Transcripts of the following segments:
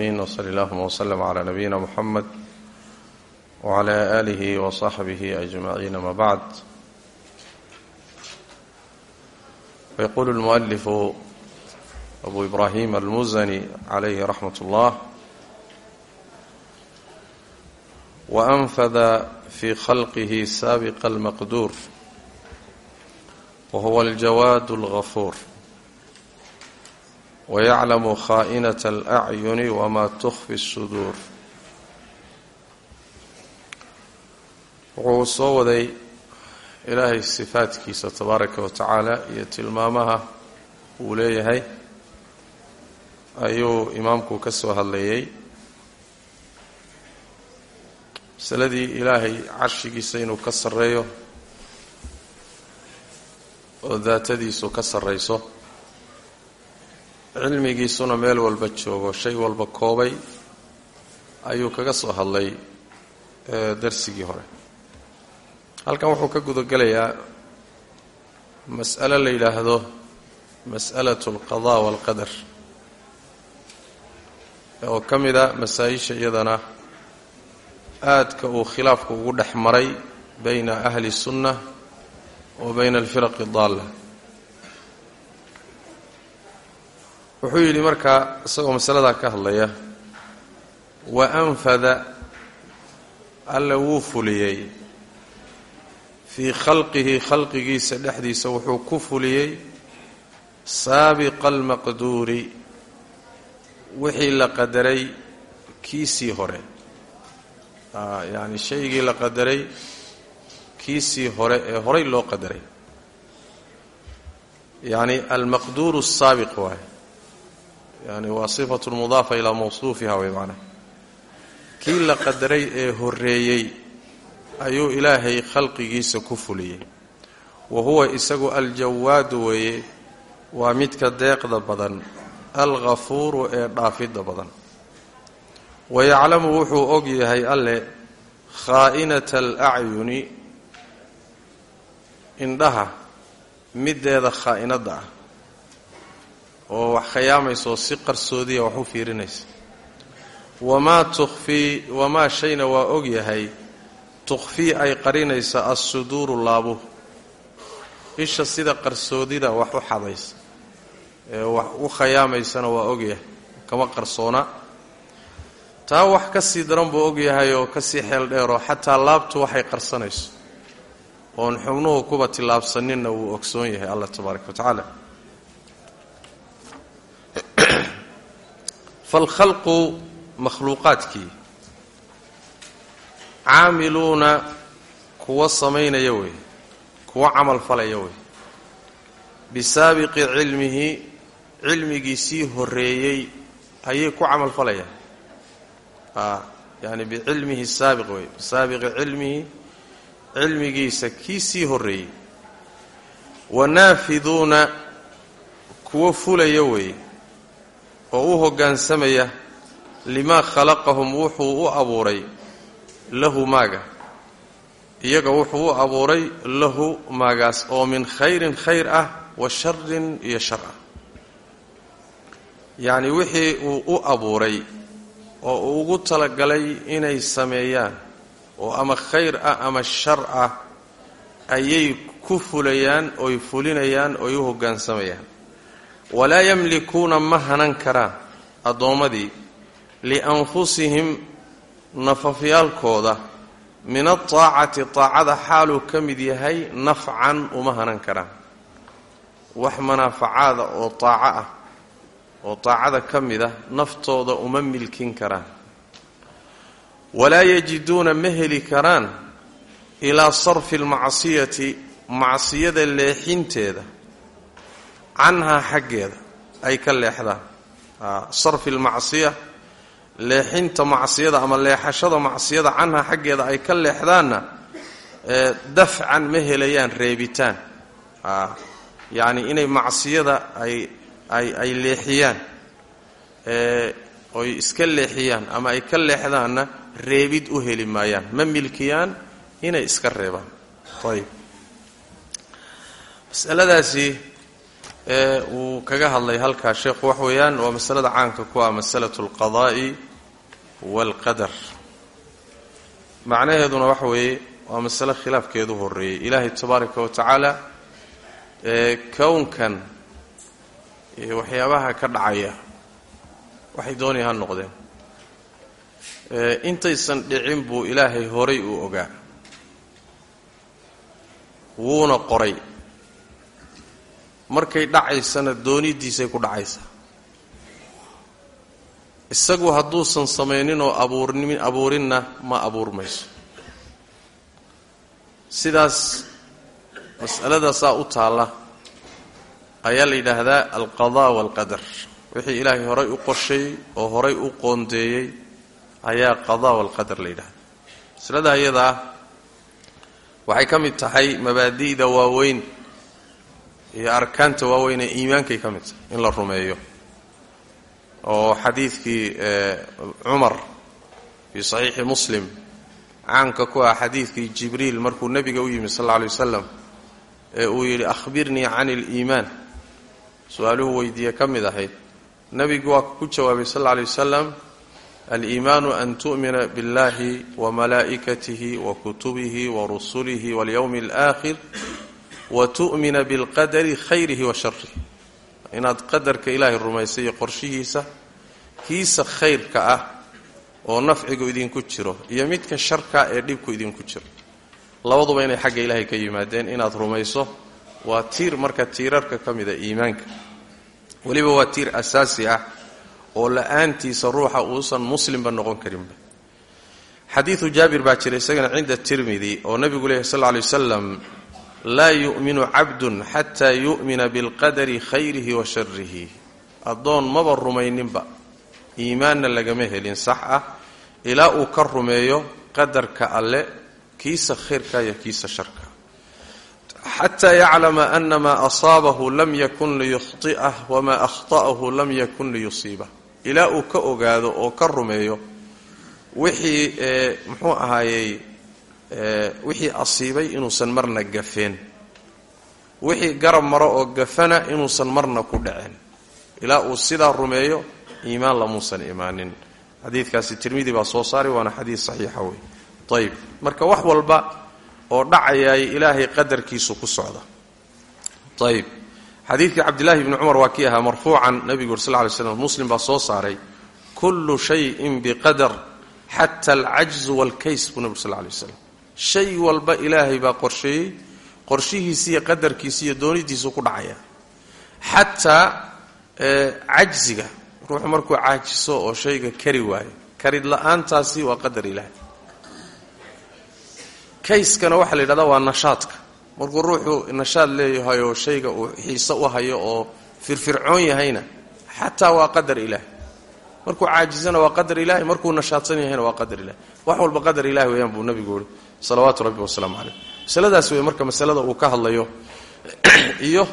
wsl allahuma wslm cla nabiyina muxamed wcla aalihi wasaxbihi ajmaciin ama bacd yaqulu lmualifu abu ibrahim almuzani calayhi raxmat اllah waanfada fi khalqihi saabiqa almaqduur wa huwa aljawaad algafuur wayaclamu khaa'inat alacyuni wamaa tukhfi suduur wuxuu soo waday ilaahay sifaadkiisa tabaaraka wa tacaala iyo tilmaamaha uu leeyahay ayuu imaamku ka soo hadlayay masaladii ilaahay carshigiisa inuu ka sarreeyo oo daatadiisu ka sarrayso cilmigiisuna meel walba joogo shay walba koobay ayuu kaga soo hadlay darsigii hore. Halkan wuxuu ka gudagelayaa mas'alo la yidhaahdo mas'alatu alqadaa waalqadar oo ka mid a masaa-isha iyadana aadka uu khilaafku ugu dhex maray bayna ahli sunna wa bayna alfiraqi daalla wuxuu yidhi markaa isagoo masaladaa ka hadlaya wa anfada alla wuu fuliyey. Fii khalqihi khalqigiisa dhexdiisa wuxuu ku fuliyey saabiqa almaqduuri wixii la qadaray kiisii hore. Yacni shaygii la qadaray kiisii hore ee horay loo qadaray. Yacni almaqduuru asaabiq waaye yani waa sifatu lmudaafa ilaa mawsuufiha way macnaha. Kii la qadaray ee horreeyey ayuu ilaahay khalqigiisa ku fuliyey. Wa huwa isagu aljawaadu weeye waa midka deeqda badan alghafuuru ee dhaafidda badan. Wa yaclamu wuxuu og yahay alle khaa'inata alacyuni indhaha middeeda khaa'inadda ah oo wax khayaamaysaoo si qarsoodiya wax u fiirinaysa. Wamaa tukhfii wamaa shayna waa og yahay tukhfii ay qarinaysa assuduuru laabuh. Isha sida qarsoodida wax u xadaysa ee wax u khayaamaysana waa ogyahay kama qarsoona. Taa wax ka sii daran buu ogyahay oo ka sii xeel dheeroo xataa laabtu waxay qarsanayso oon xubnuhu kuba tillaabsaninna wuu ogsoon yahay allah tabaaraka wa tacaala falkhalqu makhluuqaadkii caamiluuna kuwa samaynaya wey kuwa camal falaya wey bisaabiqi cilmihi cilmigiisii horreeyey ayay ku camal falayaan yani bicilmihi saabiq wey bisaabiqi cilmihi cilmigiisa kii sii horreeyey wanaafiduuna kuwa fulaya wey oo u hoggaansamaya limaa khalaqahum wuxuu u abuuray lahu maaga. Iyaga wuxuu u abuuray lahu maagaas oo min khayrin khayr ah wa sharin iyo shar ah. Yacni wixii uu u abuuray oo uu ugu talagalay inay sameeyaan oo ama khayr ah ama shar ah ayay ku fulayaan oy fulinayaan oy u hoggaansamayaan walaa yamlikuuna ma hanan karaan addoommadii lianfusihim nafafyaalkooda min altaacati taacada xaaluu ka mid yahay nafcan uma hanan karaan wax manaafacaada oo taaco ah oo taacada ka mid ah naftooda uma milkin karaan. Walaa yajiduuna ma heli karaan ilaa sarfi almacsiyati macsiyada leexinteeda canhaa xaggeeda ay ka leexdaan. Sarfi almacsiya leexinta macsiyada ama leexashada macsiyada canhaa xaggeeda ay ka leexdaanna dafcan ma helayaan reebitaan. Yacni inay macsiyada ay ay ay leexiyaan. Oy iska leexiyaan ama ay ka leexdaanna reebid u heli maayaan. Ma milkiyaan inay iska reebaan. Ayib masaladaasi ee uu kaga hadlay halkaa sheekhu wax weeyaan waa masalada caanka ku ah masalatu alqadaa'i waalqadar macnaheeduna waxa weeye waa masale khilaafkeedu horreeyey. Ilaahay tabaaraka wa tacaala ee kownkan waxyaabaha ka dhacaya waxay doonaya ha noqdeen. Intaysan dhicin buu ilaahay horay uu ogaa. Wuuna qoray markay dhacaysana doonidiisay ku dhacaysaa isagu hadduusan samaynin oo abuurnin abuurinna ma abuurmayso. Sidaas mas'aladaasaa u taalla ayaa la yidhaahdaa alqadaa waalqadar wixii ilaahay horay u qorsheeyey oo horay u qoondeeyey ayaa qadaa waalqadar la yidhahda masalada iyadaa waxay ka mid tahay mabaadi'da waaweyn iyo arkaanta waaweyn ee iimaankay ka mid tahay in la rumeeyo. Oo xadiidkii cumar fii saxiixi muslim caanka ku ah xadiidkii jibriil markuu nebiga u yimi sal alla alay wasalam ee uu yidhi akhbirnii cani aliimaan su'aaluhu weydiiye ka mid ahayd. Nebigu waa ku jawaabay sal alla alay wasalam aliimaanu an tu'mina biاllahi wamalaa'ikatihi wakutubihi warusulihi walyowmi alaakhir wa tu'mina bilqadari khayrihi wa sharih inaad qadarka ilaahay rumaysay iyo qorshihiisa kiisa khayrka ah oo nafcigu idinku jiro iyo midka sharka ee dhibku idinku jiro. Labaduba inay xagga ilaahay ka yimaadeen inaad rumayso waa tiir marka tiirarka ka mida iimaanka. Weliba waa tiir asaasi ah oo la'aantiisa ruuxa uusan muslimba noqon karinba. Xadiidu jaabir baa jira isagana cinda tirmidi oo nebigu leeyahy sal lla wasalam laa yu'minu cabdun xataa yu'mina bilqadari khayrihi wa sharihi addoon maba rumayninba iimaanna lagama helin sax ah ilaa uu ka rumeeyo qadarka alle kiisa khayrka iyo kiisa sharka xataa yaclama ana maa asaabahu lam yakun liyukhطi'ah wamaa akhta'ahu lam yakun liyusiibah ilaa uu ka ogaado oo ka rumeeyo wixii muxuu ahaayey wixii asiibay inuusan marna gafeen. Wixii garab maro oo gafana inuusan marna ku dhaceen. Ilaa uu sidaa rumeeyo iimaan lamuusan imaanin. Xadiidkaasi tirmidi baa soo saaray waana xadiid saxiixa wey ayib marka wax walba oo dhacayaay ilaahay qadarkiisu ku socda. Ayib xadiidkii cabdillaahi bni cumar waa kii ahaa marfuucan nebigu ur sal ly slam muslim baa soo saaray. Kullu shayin biqadar xata alcajzu waalkays buu nebig sal lay slam shay walba ilaahay baa qorsheeyey qorshihiisiiyo qadarkiisiiyo doonidiisu ku dhacaya. Xataa cajziga ruuxu markuu caajiso oo shayga kari waayo karid la'aantaasi waa qadar ilaahay. Kayskana waxaa la yidhahdaa waa nashaadka. Markuu ruuxu nashaad leeyahay oo shayga uu xiise u hayo oo firfircoon yahayna xataa waa qadar ilaahay. Markuu caajisana waa qadar ilahay markuu nashaadsan yahayna waa qadar ilahay wax walba qadar ilahi weeyaan buu nabigu yihi salawaatu rabbi wasalaamu caleyh masaladaas wey marka masalada uu ka hadlayo iyo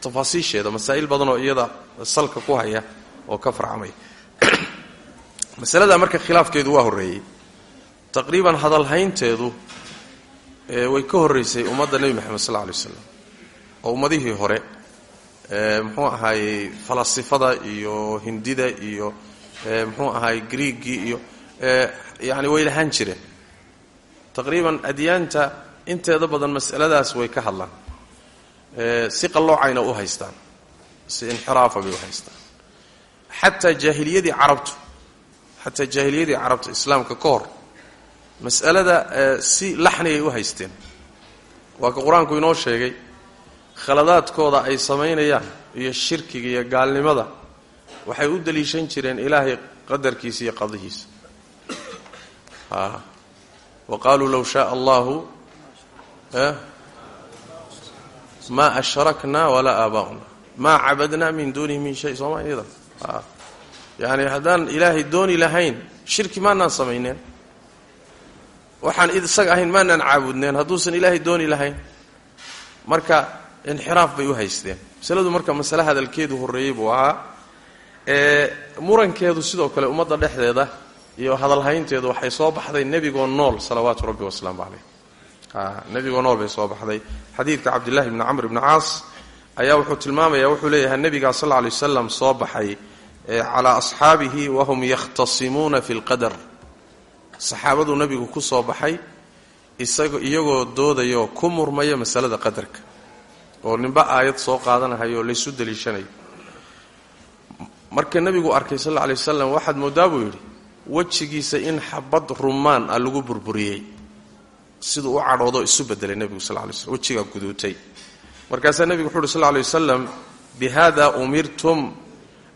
tafaasiisheeda masaa'il badan oo iyada salka ku haya oo ka farcamaya masalada marka khilaafkeedu waa horreeyey. Taqriiban hadalhaynteedu way ka horraysay ummadda nebi moxamed sal lla alay oo ummadihii hore muxuu ahaayey falasifada iyo hindida iyo muxuu ahaayey griigii iyo yani way lahaan jireen taqriiban adyaanta inteeda badan mas'aladaas way ka hadlaan. Si qalloocayna u haystaan. Si inxiraafa bay u haystaan. Xataa jaahiliyadii carabtu xataa jaahiliyadii carabta islaamka ka hor mas'alada si laxnigay u haysteen. Waa ka qur'aanku inoo sheegay khaladaadkooda ay samaynayaan iyo shirkiga iyo gaalnimada waxay u daliishan jireen ilaahay qadarkiisa iyo qadihiisa wa qaaluu low shaaa allahu maa ashrakna walaa aabaa'una maa cabadna min duunihi min shay sooma iyada yani haddaan ilaahay dooni lahayn shirki maanaan samayneen waxaan isaga ahayn maanaan caabudneen hadduusan ilaahay dooni lahayn marka inxiraaf bay u haysteen masaladu marka masale hadalkeedu horreeyey buu ahaa ee murankeedu sidoo kale ummadda dhexdeeda iyo hadalhaynteedu waxay soo baxday nebigoo nool salawaatu rabbi wasalaamu caleyh nebigoo nool bay soo baxday. Xadiidka cabdillahi bni camr ibni caas ayaa wuxuu tilmaamaya wuxuu leeyahay nebigaa sal lla lay soo baxay calaa asxaabihi wahum yakhtasimuuna fi lqadar saxaabaduu nebigu ku soo baxay isago iyagoo doodaya oo ku murmaya masalada qadarka oo ninba aayad soo qaadanahayo oo laysu daliishanayo marka nebigu arkay sal alla alay wasalam moodaa buu wejigiisa in xabad rumaan ah lagu burburiyey. Siduu u cadhoodo isu bedelay nebigu sal lay slm wejigaa guduutay. Markaasaa nebigu wuxu uhi sal lay wasalam bihada umirtum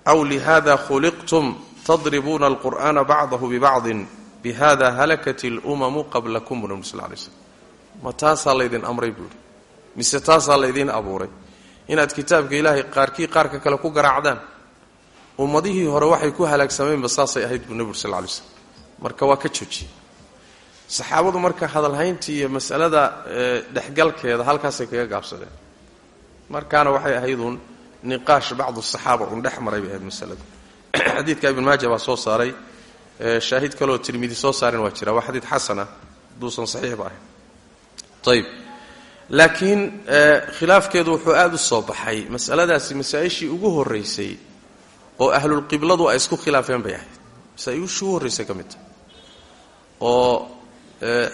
aw lihada khuliqtum tadribuuna alqur'ana bacdahu bibacdin bihada halakat اlumamu qablakum bu nebi sal lay slm ma taasaa laydin amray buu yidhi. Mise taasaa laydiin abuuray? Inaad kitaabka ilaahay qaarkii qaarka kale ku garaacdaan ummadihii hore waxay ku halaagsameenba saasay ahayd buu nebi ur sal slm marka waa ka joojiyey. Saxaabadu marka hadalhayntii iyo masalada dhexgalkeeda halkaasay kaga gaabsadeen. Markaana waxay ahayduun niqaash bacdu saxaaba uun dhex maray bay ahayd masaladu. Xadiidka ibn maaja baa soo saaray. Shaahid kaleoo tirmidi soo saaren waa jira. Waa xadiid xasana haduusan saxiixba ahayn. Ayb laakiin khilaafkeedu wuxuu aada u soo baxay. Masaladaasi masaa-ishii ugu horraysay oo ahlulqibladu ay isku khilaafeen bay ahayd. Masaa-ishii ugu horraysay ka mid tahay. Oo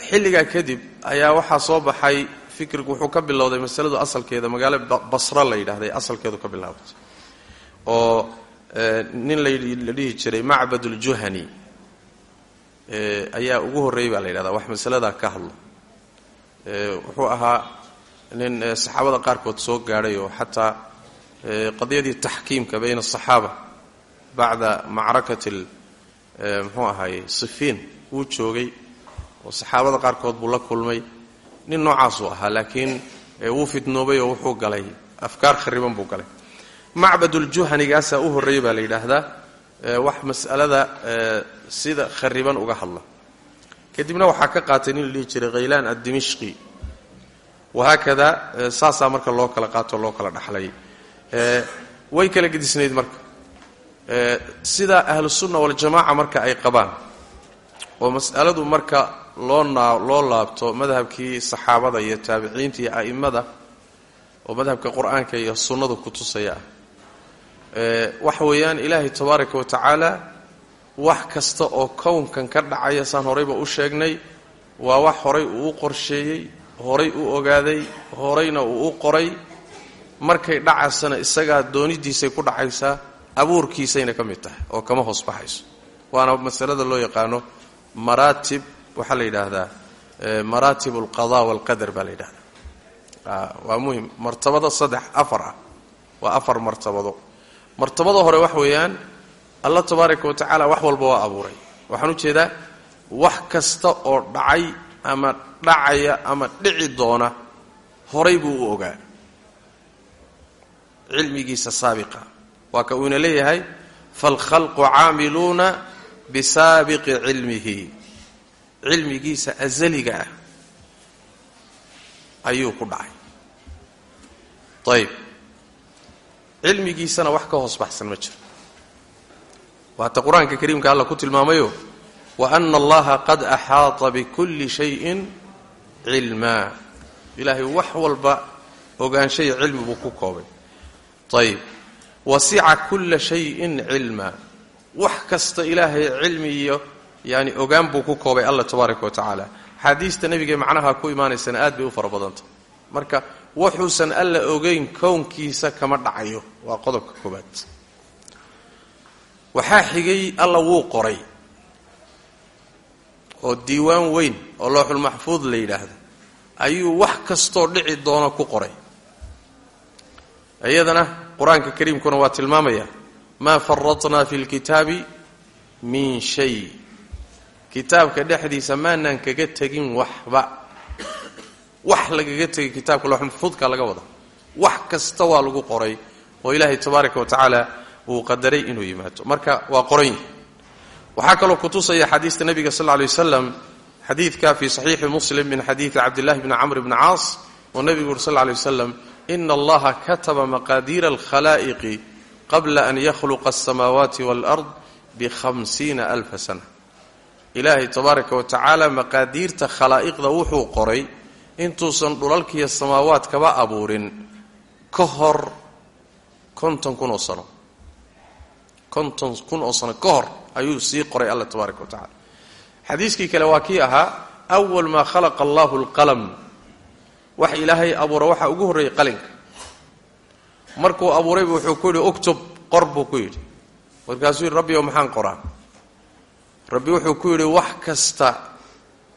xilligaa kadib ayaa waxaa soo baxay fikrigu wuxuu ka bilowday masaladu asalkeeda magaalo basra la yidhahday asalkeedu ka bilaabatay oo nin la dhihi jiray macbad uljuhani ayaa ugu horreeyey baa la yidhahdaa wax masaladaa ka hadla wuxuu ahaa nin saxaabada qaarkood soo gaadhay oo xataa qadiyadii taxkiimka bayna asaxaaba bacda macrakati muxuu ahaayey sifiin. Wuu joogay oo saxaabada qaarkood buu la kulmay. Nin noocaasuu ahaa laakiin wuu fidnoobay oo wuxuu galay. Afkaar khariban buu galay. Macbaduljuhanigaasaa u horreeyey baa la yidhaahdaa wax mas'alada sida khariban uga hadla. Kadibna waxaa ka qaatay nin la dhihi jiray khaylaan addimishqi. Wahaakada saasaa marka loo kala qaato loo kala dhaxlay. Way kala gedisnayd marka sida ahlusunna waljamaaca marka ay qabaan oo mas'aladu marka loo naa loo laabto madhabkii saxaabada iyo taabiciinta iyo a'immada oo madhabka qur'aanka iyo sunnadu ku tusaya ah waxa weeyaan ilaahay tabaaraka wa tacaala wax kasta oo kownkan ka dhacaya saan horayba u sheegnay waa wax horay uu u qorsheeyey horay u ogaaday horayna uu u qoray. Markay dhacaysana isagaa doonidiisay ku dhacaysaa abuurkiisayna ka mid tahay oo kama hoos baxayso. Waana masalada loo yaqaano maraatib waxaa la yidhaahdaa maraatib alqada walqadar baa la yidhahdaa waa muhiim. Martabada saddex afar ah. Waa afar martabado. Martabada hore wax weeyaan allah tabaaraka wa tacaala wax walba waa abuuray. Waxaan u jeedaa wax kasta oo dhacay ama dhacaya ama dhici doona horay buu u ogaa. Cilmigiisa saabiqa waa ka uuna leeyahay faalkhalqu caamiluuna bisaabiqi cilmihi. Cilmigiisa asaliga ah ayuu ku dhacay. Ayib cilmigiisana wax ka hoos baxsan ma jiro waata qur'aanka kariimka alla ku tilmaamayo wa ana allaha qad axaata bikulli shayin cilmaa ilaahay wax walba ogaanshay cilmi buu ku koobay. Ayib wasica kulla shayin cilmaa wax kasta ilaahay cilmi iyo yani ogaan buu ku koobay alla tabaaraka wa tacaala. Axaadiista nebigae macnaha ku imaanaysana aad bay u fara badanta. Marka wuxuusan alla ogeyn kownkiisa kama dhacayo. Waa qodobka koobaad waxaa xigay alla wuu qoray. Oo diiwaan weyn oo looxulmaxfuud la yidhaahdo ayuu wax kastoo dhici doono ku qoray. Iyadana qur'aanka kariimkuna waa tilmaamaya maa faratnaa fi lkitaabi min shay. Kitaabka dhexdiisa maanaan kaga tegin waxba. Wax lagaga tegay kitaabka looxulmaxfuudka laga wada. Wax kasta waa lagu qoray oo ilaahay tabaaraka wa tacaala uu qadaray inuu yimaado marka waa qoran yihi waxaa kaloo kutusaya xadiista nabiga sal lay waslam xadiidka fi saxiixi muslim min xadiidi cabdillahi bni camr bni caas oo nebigu uri sal lay waslam ina allaha kataba maqaadiira alkhalaa'iqi qabla an yakhluqa alsamaawaati waalard bihamsiina alfa sana ilaahay tabaaraka wa tacaala maqaadiirta khalaa'iqda wuxuu qoray intuusan dhulalkiiyo samaawaadkaba abuurin ka hor konton kun oo sano kun oo sano ka hor ayuu sii qoray alla tabaaraka wa tacala xadiiskii kale waa kii ahaa awal maa khalaqa allahu alqalam wax ilaahay abuura waxaa ugu horreeyey qalinka. Markuu abuuraybu wuxuu ku yidhi uktub qor buu ku yidhi. Markaasuu yidhi rabbi ow maxaan qoraa rabbi wuxuu ku yidhi wax kasta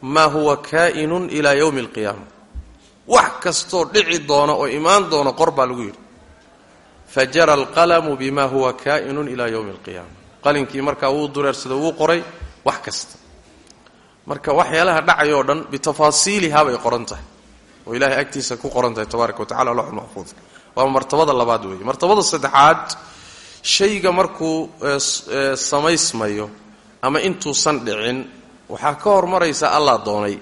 maa huwa kaa'inun ilaa yowmi alqiyaama wax kastoo dhici doona oo imaan doona qor baa lagu yidhi. Fa jara alqalamu bima huwa kaa'inun ilaa yowmi alqiyaama qalinkii markaa wuu dureersada wuu qoray wax kasta. Marka waxyaalaha dhacay oo dhan bitafaasiilihaa bay qoran tahay oo ilahay agtiisa ku qoran tahay tabaaraka wa tacala lawxul maxfuudka waa martabada labaad weeye. Martabada saddexaad shayga markuu samaysmayo ama intuusan dhicin waxaa ka hormaraysa allah doonay.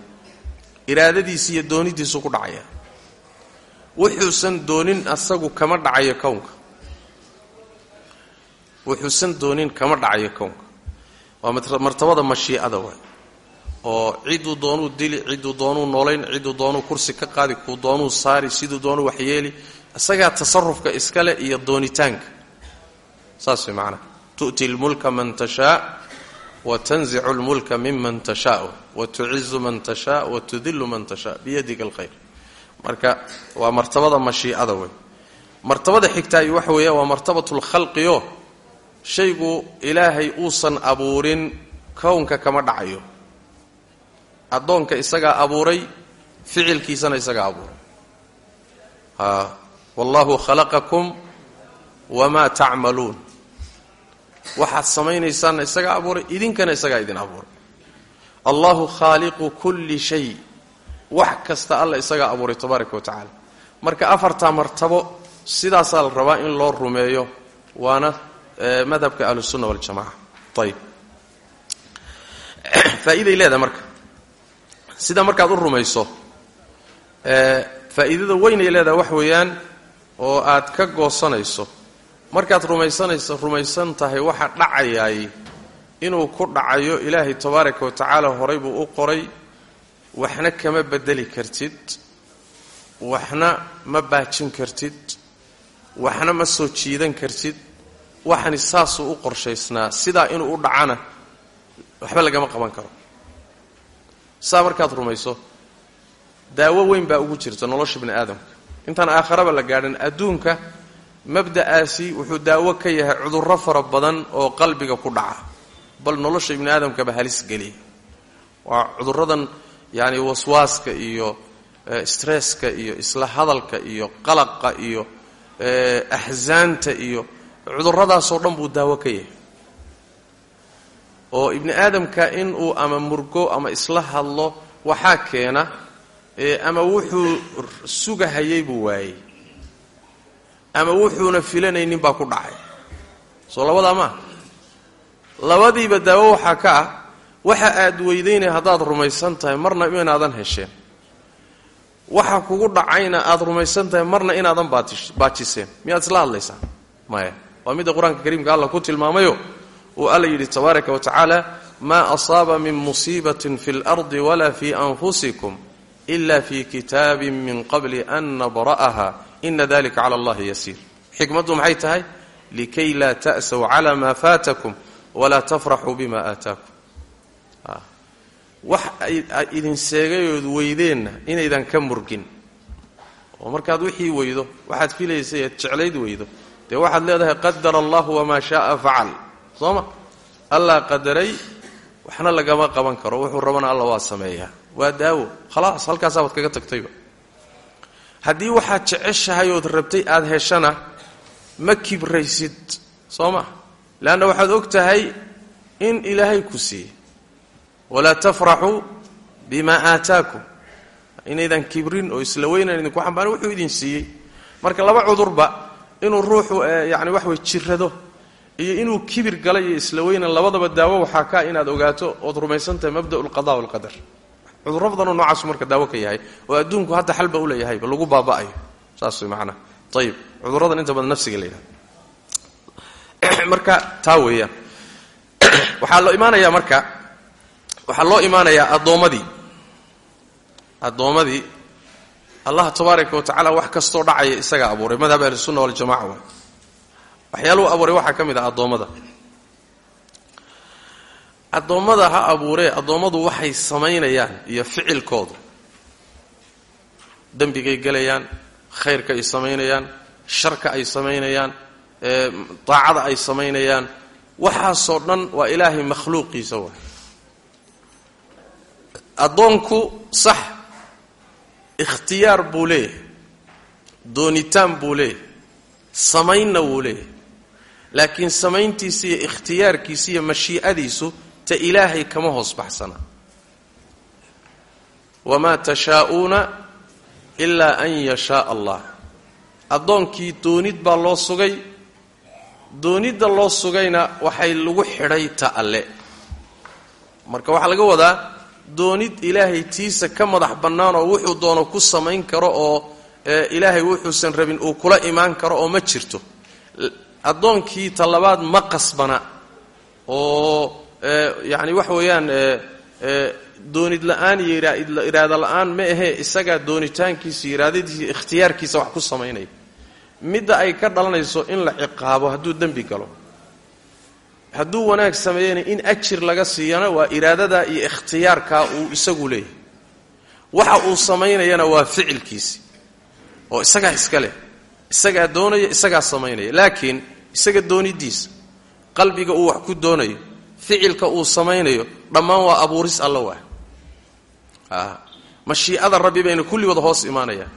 Iraadadiisi iyo doonidiisu ku dhacaya. Wuxuusan doonin asagu kama dhacayo kownka. Wuxuusan doonin kama dhacayo kownka. Waa martabada mashiicada waay oo ciduu doonuu dili ciduu doonuu noolayn ciduu doonuu kursi ka qaadi kuu doonuu saari siduu doonuu waxyeeli isagaa tasarufka iskale iyo doonitaanka. Saas way macanaha tu'ti lmulka man tashaa wa tanzicu lmulka miman tashaa wa tucizu man tashaa wa tudilu man tashaa biyadika alkhayr. Marka waa martabada mashiicada wey martabada xigtaayo waxa weeya waa martabatu lkhalqiyo shaygu ilaahay uusan abuurin kownka kama dhacayo addoonka isagaa abuuray ficilkiisana isagaa abuuray. A wallahu khalaqakum wamaa tacmaluun. Waxaad samaynaysaanna isagaa abuuray idinkana isagaa idin abuuray. Allahu khaaliqu kulli shay. Wax kasta alla isagaa abuuray tabaaraka wa tacaala. Marka afartaa martabo sidaasaa la rabaa in loo rumeeyo waana madhabka ahlusunna waljamaca ayib faa'iiday leedahay marka sida markaad u rumayso faa'iidada weynay leedahay wax weeyaan oo aad ka goosanayso. Markaad rumaysanayso rumaysan tahay waxa dhacayaay inuu ku dhacayo ilaahay tabaaraka wa tacaala horay buu u qoray waxna kama bedeli kartid waxna ma baajin kartid waxna ma soo jiidan kartid waxani saasuu u qorshaysnaa sidaa inuu u dhacana waxba lagama qaban karo saa markaad rumayso daawo weyn baa ugu jirta nolosha bini aadamka. Intaan aakharaba la gaadhin adduunka mabda'aasi wuxuu daawo ka yahay cudurro fara badan oo qalbiga ku dhaca. Bal nolosha ibni aadamkaba halis geliya. Waa cudurradan yaani waswaaska iyo stresska iyo isla hadalka iyo qalaqa iyo axsaanta iyo cudurradaasoo dhan buu daawo ka yahay oo ibni aadamka inuu ama murgo ama isla hadlo waxaa keena ama wuxuu sugahayay buu waayey ama wuxuuna filanaynin baa ku dhacay. Soo labadaa maaha labadiiba daawo waxaa ka ah waxa aad weydaynay haddaad rumaysan tahay marna inaadan hesheen waxa kugu dhacayna aad rumaysan tahay marna inaadan baajiseen miyaad isla hadlaysaa? Maya waa midda qur'aanka kariimka allah ku tilmaamayo uu alla yidhi tabaaraka wa tacaala maa asaaba min musiibatin fi اlardi wala fi anfusikum ila fi kitaabin min qabli an nabra'aha. Ina dalika cala allahi yasiir xikmaddu maxay tahay? Likay laa ta'saw cala maa faatakum walaa tafraxuu aataakum. Wax idin seegayood weydeenna inaydan ka murgin. Oo markaad wixii weydo waxaad filaysay eed weydo. Dee waxaad leedahay qadara allahu wamaa shaaa facal soo ma allah qadaray waxna lagama qaban karo. Wuxuu rabana alla waa sameeyaa waa daawo. Khalaas halkaasabaad kaga tagtayba. Haddii waxaad jeceshahay ood rabtay aada heshana ma kibraysid. Soo ma leanna waxaad og tahay in ilaahay ku siiyey. Walaa tafraxuu bimaa aataakum. Inaydan kibrin oo isla weynan idinku xambaarin wuxuu idin siiyey. Marka laba cudurba inuu ruuxu yani wax wey jirrado iyo inuu kibir gala iyo isla weynan labadaba daawo waxaa kaa inaad ogaato ood rumaysan tahay mabda'u alqada walqadar cudurro badanoo noocaasu marka daawo ka yahay oo adduunku hadda xalba u leeyahayba lagu baaba'ayo. Saas way macnaha ayib inta badan nafsiga la marka taa weeyaan. Waxaa loo imaanayaa marka waxaa loo imaanayaa addoommadii addoommadii allah tabaaraka wa tacala wax kastoo dhacaya isagaa abuuray. Madhab ahlisunna waljamaca waay waxyaaluhu abuuray waxaa ka mid ah addoommada. Addoommada ha abuuree addoommadu waxay samaynayaan iyo ficilkoodu dembigay gelayaan khayrka ay samaynayaan sharka ay samaynayaan daacada ay samaynayaan. Waxaasoo dhan waa ilaahay makhluuqiisa waay. Addoonku sax ikhtiyaar buu leeyahay doonitaan buu leeyahay samaynna wuu leeyahay laakiin samayntiisa iyo ikhtiyaarkiisa iyo mashii'adiisu ta ilaahay kama hoos baxsana. Wamaa tashaa'uuna ilaa an yashaaa allah. Addoonkii doonid baa loo sugay. Doonidda loo sugayna waxay lagu xidhay ta alle. Marka waxaa laga wadaa doonid ilaahay tiisa ka madax bannaan oo wuxuu doono ku samayn karo oo ilaahay wuxuusan rabin uu kula imaan karo oo ma jirto addoonkii talabaad ma qasbana oo yacni waxa weeyaan doonid la'aan iyo iraado la'aan ma ahee isagaa doonitaankiisa iraadadiisa ikhtiyaarkiisa wax ku samaynaya midda ay ka dhalanayso in la ciqaabo hadduu dembi galo. Hadduu wanaag sameeyana in ajir laga siiyana waa iraadadaa iyo ikhtiyaarkaa uu isagu leeyahay. Waxa uu samaynayana waa ficilkiisi oo isagaa iska leh isagaa doonaya isagaa samaynaya. Laakiin isaga doonidiisa qalbiga uu wax ku doonayo ficilka uu samaynayo dhammaan waa abuuris alla waa. Mashiicada rabbi bayna kulligood hoos imaanayaan.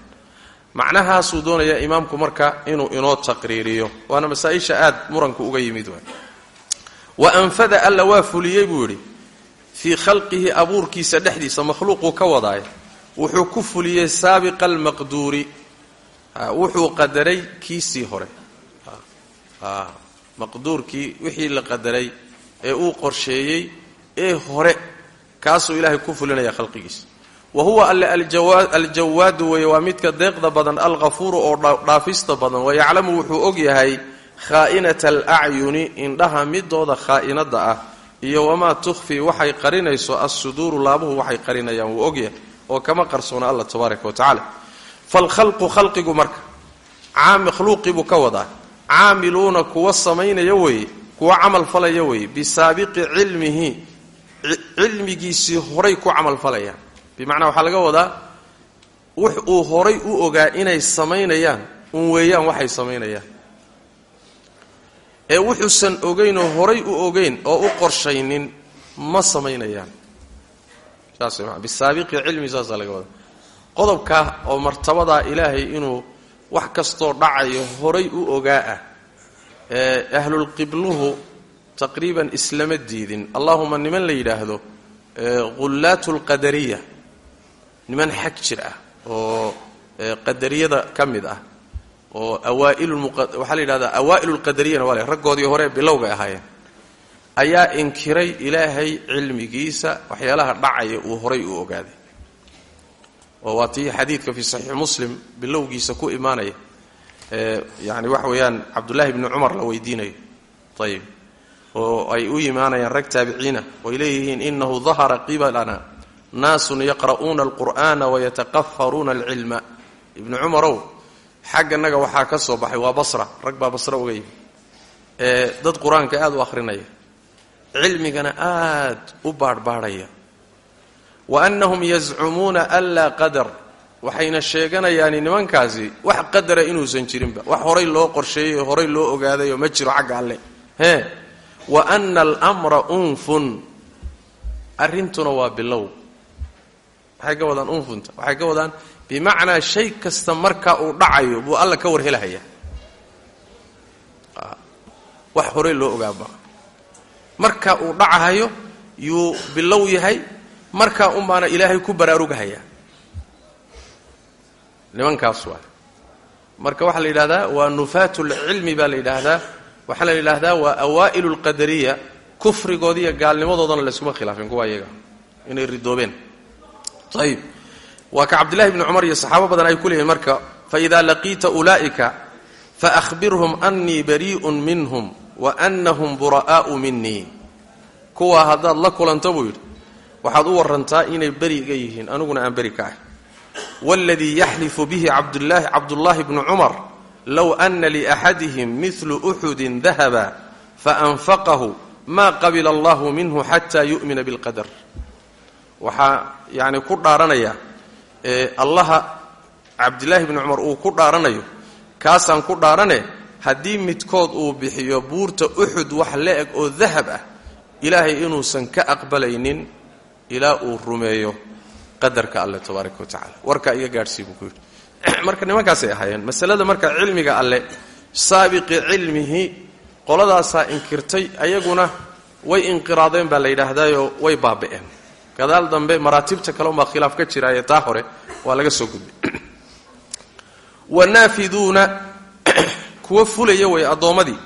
Macnahaasuu doonayaa imaamku marka inuu inoo taqriiriyo. Waana masaa-isha aad muranku uga yimid waay. Wa anfada alla waa fuliyey buu yidhi fii khalqihi abuurkiisa dhexdiisa makhluuquu ka wadaay wuxuu ku fuliyey saabiqa almaqduuri wuxuu qadaray kiisii hore. Maqduurkii wixii la qadaray ee uu qorsheeyey ee hore kaasuu ilaahay ku fulinaya khalqigiisa wa huwa alle aljawaadu weeye waa midka deeqda badan alghafuuru oo dhaafista badan. Wayaclamu wuxuu og yahay khaa'inata alacyuni indhaha midooda khaa'inada ah iyo wamaa tukhfii waxay qarinayso assuduuru laabuhu waxay qarinayaan wuu ogyahay oo kama qarsoona alla tabaaraka wa tacaala falkhalqu khalqigu marka makhluuqii buu ka wadaa caamiluuna kuwa samaynaya weeye kuwa camal falaya weeye bisaabiqi cilmihi cilmigiisii horay ku camalfalayaan bimacnaa waxaa laga wadaa wux uu horay u ogaa inay samaynayaan un weeyaan waxay samaynayaan ee wuxuusan ogeynoo horay u ogeyn oo u qorshaynin ma samaynayaan saas bisaabiqi cilmi saasaa laga wadaa qodobka oo martabadaa ilaahay inuu wax kastoo dhacayo horay u ogaa ah. Ee ahlulqibluhu taqriiban islama diidin. Allahuma niman la yidhaahdo ghullaatu lqadariya niman xag jir ah oo qadariyada ka mid ah. Oo awaailwaxaa la yidhahdaa awaa'ilu lqadariyana waa le raggoodii hore bilowgay ahaayeen. Ayaa inkiray ilaahay cilmigiisa waxyaalaha dhacaya uu horay u ogaaday oo waa tii xadiidka fii saxiix muslim bilowgiisa ku imaanaya. Yani waxa weeyaan cabdullaahi bni cumar la weydiinayo. Ayib oo ay u yimaanayaan rag taabiciina oy leeyihiin inahu dahara qibalana naasun yaqra'uuna alqur'ana wayataqafaruuna alcilma ibni cumarow xagganaga waxaa ka soo baxay waa basra. Rag baa basra uga yimi dad qur'aanka aada u akhrinaya. Cilmigana aad u baadhbaadhaya wa annahum yazcumuuna an laa qadar waxayna sheeganayaani nimankaasi wax qadara inuusan jirinba wax horay loo qorsheeyey oo horay loo ogaadayoo ma jiro xagga alle hee wa ana almra unfun arrintuna waa bilow waxay ka wadaan unfunta waxay ka wadaan bimacnaa shay kasta marka uu dhacayo buu marka uu dhacahayo yuu bilow yahay markaa unbaana ilaahay ku baraarugahaya. Nimankaas waa. Marka waxaa la yidhahdaa waa nufaatu lcilmi baa la yidhaahdaa. Waxaa la yidhaahdaa waa awaa'ilu lqadariya kufrigoodiiyo gaalnimadoodana layskuma khilaafin kuwa iyaga inay ridoobeen. Ayib. Waa ka cabdillahi bni cumar iyo saxaabo badan ay ku leeyihiin marka faida laqiita ulaa'ika faahbirhum annii barii'un minhum wa annahum bura'aa'u minii kuwaa haddaad la kulanta buu yidhi waxaad u warantaa inay beri iga yihiin aniguna aan beri ka ahay. Waladii yaxlifu bihi cabdulaahi cabdullaahi bnu cumar low ana liaxadihim midlu uxudin dahaba faanfaqahu ma qabila allahu minhu xataa yu'mina bilqadar waxaa yani ku dhaaranaya allaha cabdilaahi bni cumar uu ku dhaaranayo kaasaan ku dhaarane haddii midkood uu bixiyo buurta uxud wax la-eg oo dahab ah ilaahay inuusan ka aqbalaynin ilaa uu rumeeyo qadarka alle tabaaraka wa tacala warkaa iga gaadhsii buu ku yidhi. Marka nimankaasay ahaayeen masalada marka cilmiga alle saabiqi cilmihi qoladaasaa inkirtay ayaguna way inqiraadeen baa la yidhaahdaayoo way baaba'een. Gadaal dambe maraatibta kale unbaa khilaaf ka jiraaye taa hore waa laga soo gudbay. Wanaafiduuna kuwa fulaya way addoommadii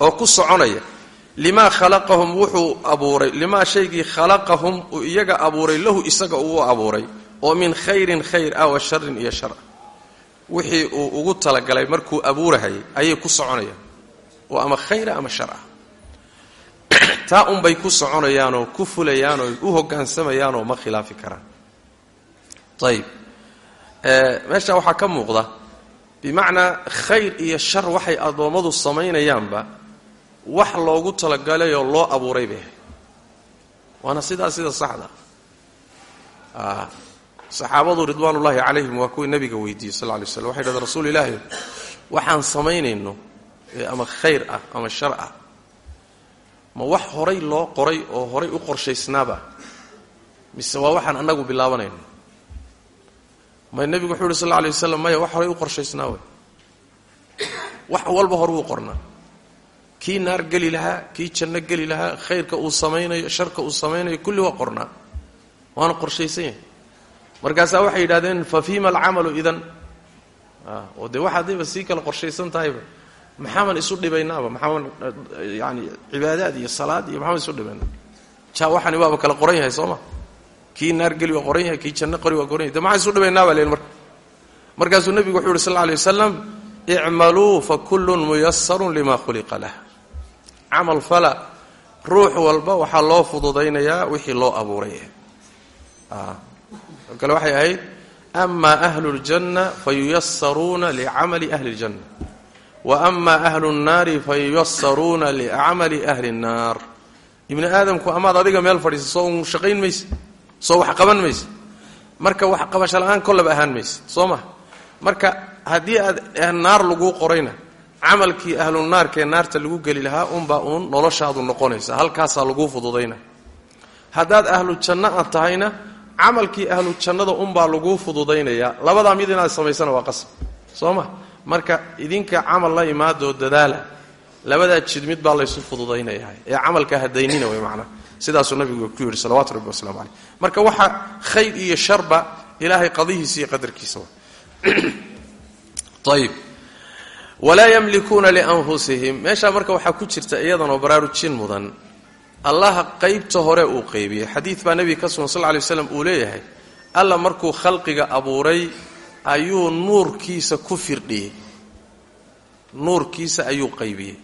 oo ku soconaya limaa khalaqahum wuxuu abuuray limaa shaygii khalaqahum uu iyaga abuuray lahu isaga uu abuuray oo min khayrin khayr ah wa sharin iyo shar. Wixii uu ugu talagalay markuu abuurahayay ayay ku soconayaan. Oo ama khayra ama shar. Taa unbay ku soconayaanoo ku fulayaanoo u hogaansamayaanoo ma khilaafi karaan. Ayib meesha waxaa ka muuqda bimacnaa khayr iyo shar waxay addoommadu samaynayaanba wax loogu talagalayoo loo abuuray bay ahay waana sidaa sida saxda. Ah saxaabadu ridwaanullaahi calayhim waa kuwii nabiga weydiiyey sal lay slam waxay dhahdeen rasuul ilaahi waxaan samaynayno ama khayr ah ama shar ah. Ma wax horay loo qoray oo horay u qorshaysnaaba? Mise waa waxaan annagu bilaabanayno may nebigu wuxuu yhi sal lay waslam maya wax horay u qorshaysnaa wey wax walba hor wuu qornaa kii naar geli lahaa kii janno geli lahaa khayrka uu samaynayo sharka uu samaynayo kulli waa qornaa. Waana qorshaysan yahay. Markaasaa waxay yidhahdeen fa fiima alcamalu idan. Oo dee wax haddayba sii kala qorshaysan tahayba. Maxaaman isu dhibaynaaba maxaaman yani cibaadaad iyo salaad iyo maxaaman isu dhibaynaa ja waxani waaba kala qoran yahay soo ma? Kii naar geli waa qoran yahay kii janno qori waa qoran yahay. De maxaa isu dhibaynaa baa len marka? Markaasuu nebigu wuxuu yidhi sal lla alay wasalam icmaluu fa kullun muyasarun lima khuliqa lah camal fala ruux walba waxaa loo fududaynayaa wixii loo abuuray o kale waxay ahayd ama ahlu اljanna fayuyasaruuna licamali ahli اljanna wa ama ahlu اnnaari fayuyasaruuna licamali ahli الnaar ibni aadamku amaad adiga meel fadhiisa soo un shaqayn mayse soo wax qaban mayse marka wax qabasho la-aan kollaba ahaan mayse soo ma marka haddii aad naar laguu qorayna camalkii ahlunaarkee naarta lagu geli lahaa unbaa uun noloshaadu noqonaysa. Halkaasaa laguu fududayna. Haddaad ahlu janno aad tahayna camalkii ahlu jannada unbaa laguu fududaynayaa labadaa mid inaad samaysana waa qasab. Soo ma? Marka idinka camal la imaadoo dadaala labadaa jid mid baa laysu fududaynayaa. Ee camalka hadaynina wey macnaa sidaasuu nabigu ku yidhi salawatu rabbi waslamu caleyh marka waxa khayr iyo sharba ilaahay qadihiisa iyo qadarkiisa ayib walaa yamlikuuna lianfusihim. Meeshaa marka waxaa ku jirta iyadanoo baraarujin mudan. Allaha qaybta hore uu qaybiyey xadiid baa nebiga ka sugan sal ly waslam uu leeyahay alla markuu khalqiga abuuray ayuu nuurkiisa ku firdhiyey. Nuurkiisa ayuu qaybiyey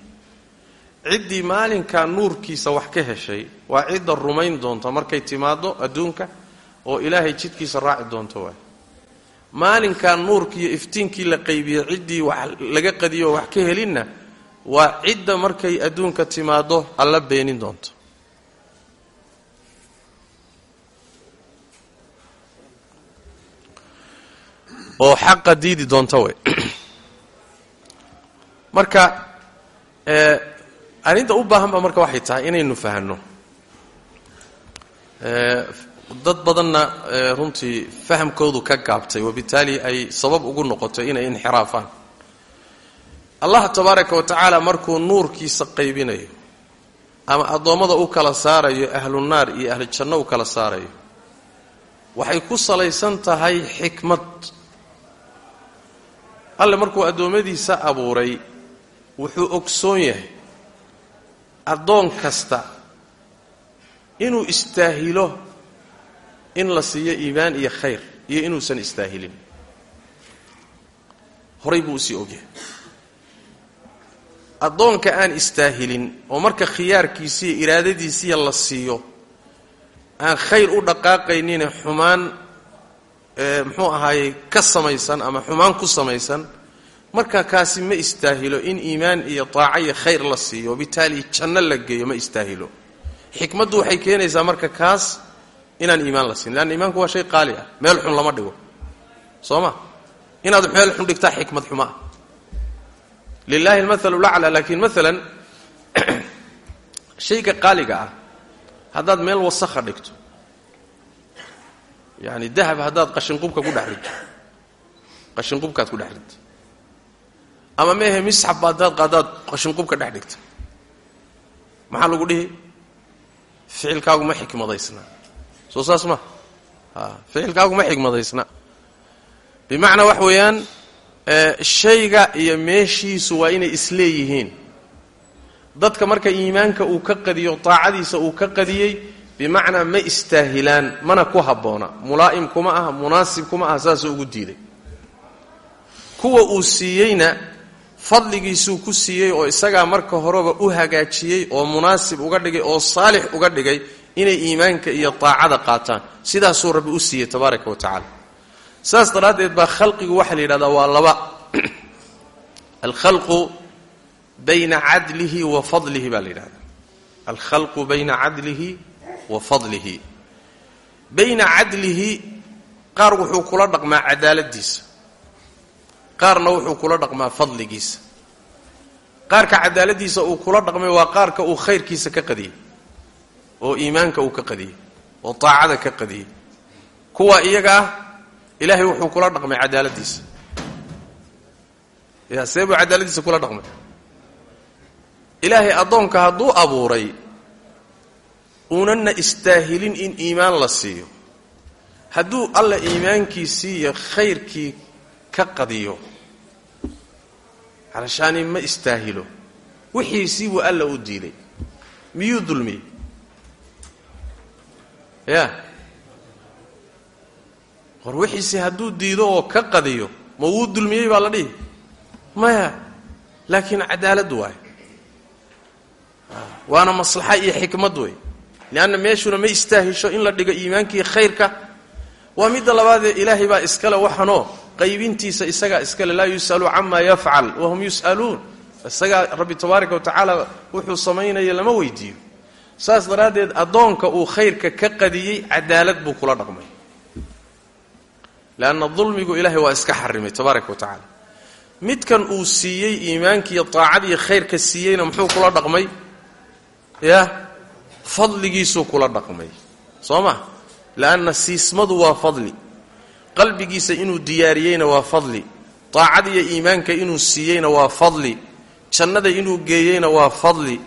ciddii maalinkaa nuurkiisa wax ka heshay waa cidda rumayn doonta markay timaaddo adduunka oo ilaahay jidkiisa raaci doonto waay maalinkaa nuurkiiyo iftiinkii la qaybiyey ciddii wax laga qadiyo oo wax ka helinna waa cidda markay adduunka timaaddo alla beenin doonto. Oo xaqa diidi doonta wey marka arrinta u baahan ba marka waxay tahay inaynu fahanno dad badanna runtii fahamkoodu ka gaabtay wabitaali ay sabab ugu noqotay inay inxiraafaan. Allah tabaaraka wa tacaala markuu nuurkiisa qaybinayo ama addoommada u kala saarayo ahlu naar iyo ahlu janno u kala saarayo waxay ku salaysan tahay xikmad. Alle markuu addoommadiisa abuuray wuxuu ogsoon yahay addoon kasta inuu istaahilo in la siiyo iimaan iyo khayr iyo inuusan istaahilin. Horay buu u sii ogyahay. Addoonka aan istaahilin oo marka khiyaarkiisiiyo iraadadiisiiya la siiyo aan khayr u dhaqaaqaynine xumaan muxuu ahaayey ka samaysan ama xumaan ku samaysan marka kaasi ma istaahilo in iimaan iyo taaco iyo khayr la siiyo bitaali janno la geeyo ma istaahilo. Xikmaddu waxay keenaysaa marka kaas inaan iimaan la siin. Leanna iimaanku waa shay qaali ah. Meel xun lama dhigo. Soo ma inaad meel xun dhigtaa xikmad xuma. Ah lilahi almathalu lacla laakiin maalan shayga qaaliga ah haddaad meel wasakha dhigto yani dahab haddaad qashinqubka ku dhex ridto qashinqubkaad ku dhex ridto. Ama meehe misxab haddaad qaadaad qashinqubka dhex dhigta. Maxaa lagu dhihi? Ficilkaagu ma xikmadaysna soo saas ma. A ficilkaagu ma xikmadaysna bimacnaa wax weeyaan shayga iyo meeshiisu waa inay isleeyihiin dadka marka iimaanka uu ka qadiyo taacadiisa uu ka qadiyey bimacnaa ma istaahilaan mana ku habboona. Mulaa'im kuma aha munaasib kuma aha saasuu ugu diiday. Kuwa uu siiyeyna fadligiisuu ku siiyey oo isagaa marka horeba u hagaajiyey oo munaasib uga dhigay oo saalix uga dhigay inay iimaanka iyo taacada qaataan. Sidaasuu rabbi u siiyey tabaaraka wa tacaala. Saas daraaddeed baa khalqigu waxaa la yidhahdaa waa laba. Alkhalqu bayna cadlihi wa fadlihi baa la yidhahdaa. Alkhalqu bayna cadlihi wa fadlihi. Bayna cadlihi qaar wuxuu kula dhaqmaa cadaaladiisa. Qaarna wuxuu kula dhaqmaa fadligiisa. Qaarka cadaaladiisa uu kula dhaqmay waa qaarka uu khayrkiisa ka qadiyey oo iimaanka uu ka qadiyey oo taacada ka qadiyey. Kuwa iyaga ah ilaahay wuxuu kula dhaqmay cadaaladiisa. Ya see buu cadaaladiisa kula dhaqmay. Ilaahay addoonka hadduu abuuray uunana istaahilin in iimaan la siiyo. Hadduu alla iimaankiisii iyo khayrkii ka qadiyo calashaani ma istaahilo. Wixiisii buu alla u diiday miyuu dulmiyey ya. War wixiisii hadduu diido oo ka qadiyo ma wuu dulmiyey baa la dhihi. Maya laakiin cadaalad waay. Waana maslaxa iyo xikmad wey leanna meeshuna ma istaahisho in la dhigo iimaankii khayrka. Waa midda labaadee ilaahay baa iskale waxanoo qaybintiisa isagaa iskale laa yus'alu camaa yafcal wahum yus'aluun. Isagaa rabbi tabaaraka wa tacaala wuxuu samaynaya lama weydiiyo saas daraaddeed addoonka uu khayrka ka qadiyey cadaalad buu kula dhaqmay. Leanna dulmigu ilaahay waa iska xarimay tabaaraka wa tacaala. Midkan uu siiyey iimaankiiyo taacadiiyo khayrka siiyeyna muxuu kula dhaqmay? Ya fadligiisuu kula dhaqmay. Soo ma? Leanna siismadu waa fadli. Qalbigiisa inuu diyaariyeyna waa fadli. Taacadiiyo iimaanka inuu siiyeyna waa fadli. Jannada inuu geeyeyna waa fadli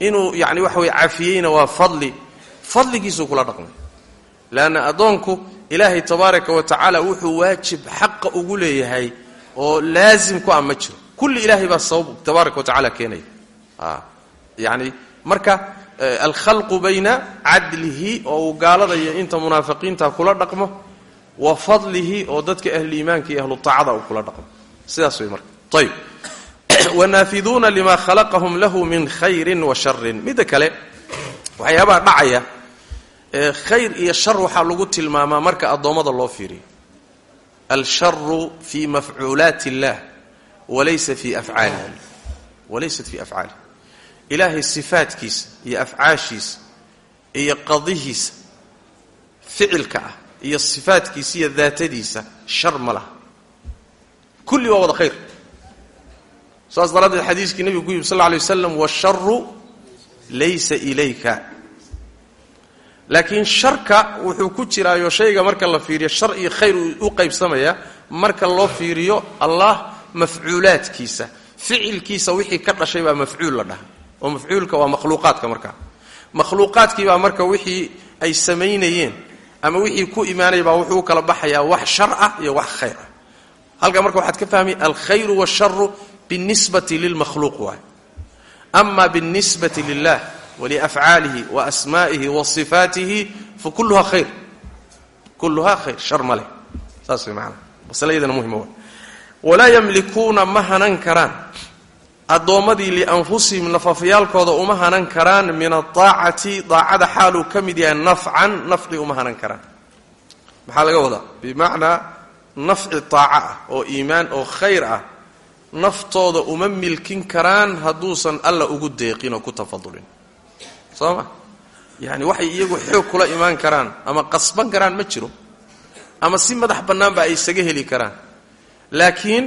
inuu yacni waxa weye cafiyeyna waa fadli. Fadligiisuu kula dhaqmay leanna addoonku ilaahay tabaaraka wa tacaala wuxuu waajib xaqa ugu leeyahay oo laasim ku ah ma jiro. Kulli ilaahay baa sabab tabaaraka wa tacala keenaya yani marka alkhalqu bayna cadlihi oo uu gaalada iyo inta munaafiqiinta kula dhaqmo wa fadlihi oo dadka ahluiimaanka iyo ahlu taacada kula dhaqmo. Sidaas way marka. Ayb wanaafiduuna lima khalaqahum lahu min khayrin wa sharin midda kale waxyaabaha dhacaya khayr iyo shar waxaa lagu tilmaamaa marka addoommada loo fiiriyo. Alsharu fi mafcuulaati اllah walaysa fi afcaalihi walaysat fi afcaalihi ilaahay sifaadkiisa iyo afcaashiisa iyo qadihiisa ficilka ah iyo sifaadkiisa iyo daatadiisa shar ma laha. Kulli waa wada khayr saas daraaddeed xadiiskii nebigu ku yimi sal lla alay waslam washaru laysa ilayka. Laakiin sharka wuxuu ku jiraayo shayga marka la fiiriyo shar iyo khayr u qaybsamaya marka loo fiiriyo allah mafcuulaadkiisa ficilkiisa wixii ka dhashay baa mafcuul la dhaha oo mafcuulka waa makhluuqaadka markaa makhluuqaadkiibaa marka wixii ay samaynayeen ama wixii ku imaanaya baa wuxuu kala baxayaa wax shar ah iyo wax khayr ah halkaa marka waxaad ka fahmay alkhayru washaru binisbati lilmakhluuq waay. Ama binisbati lilah waliafcaalihi wa asmaa'ihi wa sifaatihi fa kulluhaa khayr. Kulluhaa khayr shar ma saas way maanaa masalayadana muhima waa walaa yamlikuuna ma hanan karaan. Addoommadii lianfusihim nafafyaalkooda uma hanan karaan min aaacati daacada xaaluu ka mid yahay uma hanan karaan. Maxaa laga wadaa? Bimacnaa nafci taaca ah oo iimaan oo khayr ah naftooda uma milkin karaan hadduusan alla ugu deeqin oo ku tafadulin. Soo ma yacni waxay iyagu xoog kula imaan karaan ama qasban karaan ma jiro ama si madax bannaanba ay isaga heli karaan. Laakiin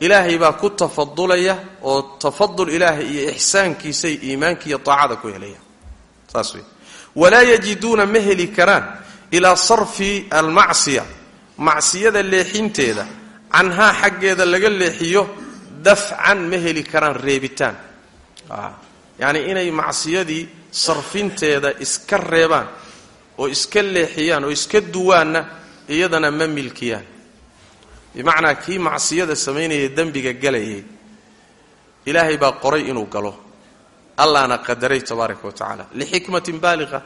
ilaahay baa ku tafadulaya oo tafadul ilaahay iyo ixsaankiisay iimaanka iyo taacada ku helaya. Saas wey walaa yajiduuna ma heli karaan ilaa sarfi almacsiya macsiyada leexinteeda canhaa xaggeeda laga leexiyo dafcan ma heli karaan reebitaan. Yacni inay macsiyadii sarfinteeda iska reebaan oo iska leexiyaan oo iska duwaanna iyadana ma milkiyaan. Bimacnaa kii macsiyada samaynaya dembiga galayay ilaahay baa qoray inuu galo. Allahna qadaray tabaaraka wa tacaala. Lixikmatin baaliqa.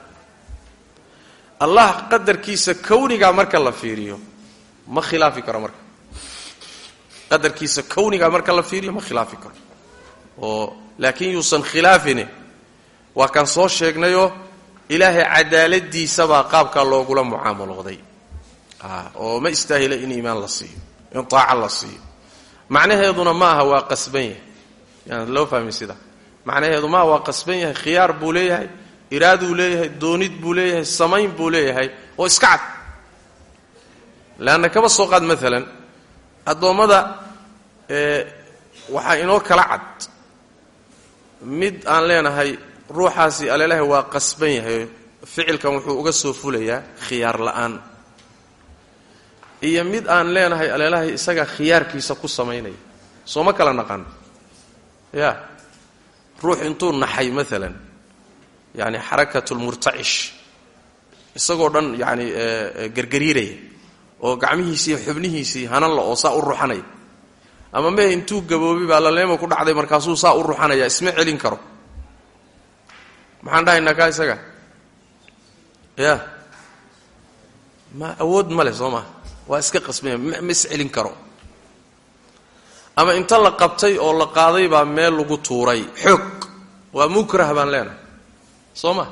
Allah qadarkiisa kawnigaa marka la fiiriyo ma khilaafi karo marka. Qadarkiisa kawnigaa marka la fiiriyo ma khilaafi karo. Oo laakiin yuusan khilaafine waa kaan soo sheegnayoo ilaahay cadaaladiisabaa qaabkaa loogula mucaamalooday oo ma istaahila in iimaan la siiyo in taaca la siiyo. Macnaheeduna ma aha waa qasban yahay. Yaan loo fahmay sida. Macnaheedu maaha waa qasban yahay khiyaar buu leeyahay iraaduu leeyahay doonid buu leeyahay samayn buu leeyahay oo iska cad leanna kaba soo qaad maalan addoommada waxaa inoo kala cad mid aan leenahay ruuxaasi aleelahay waa qasban yahay ficilkan wuxuu uga soo fulayaa khiyaar la'aan iyo mid aan leenahay aleelahay isaga khiyaarkiisa ku samaynaya soo ma kala naqano ya ruux intuu naxay maalan yani xarakatulmurtacish isagoo dhan yani gargariiraya oo gacmihiisii xubnihiisii hananla oo saa u ruxanaya ama mehe intuu gaboobay baa laleema ku dhacday markaasuu saa u ruxanaya isma celin karo. Maxaan dhahaynaa kaa isaga? Ya ma awood ma leh soo maha waa iska qasbanya ma is celin karo. Ama inta la qabtay oo la qaaday baa meel lagu tuuray. Xoog waa mukrah baan leenahay. Soo ma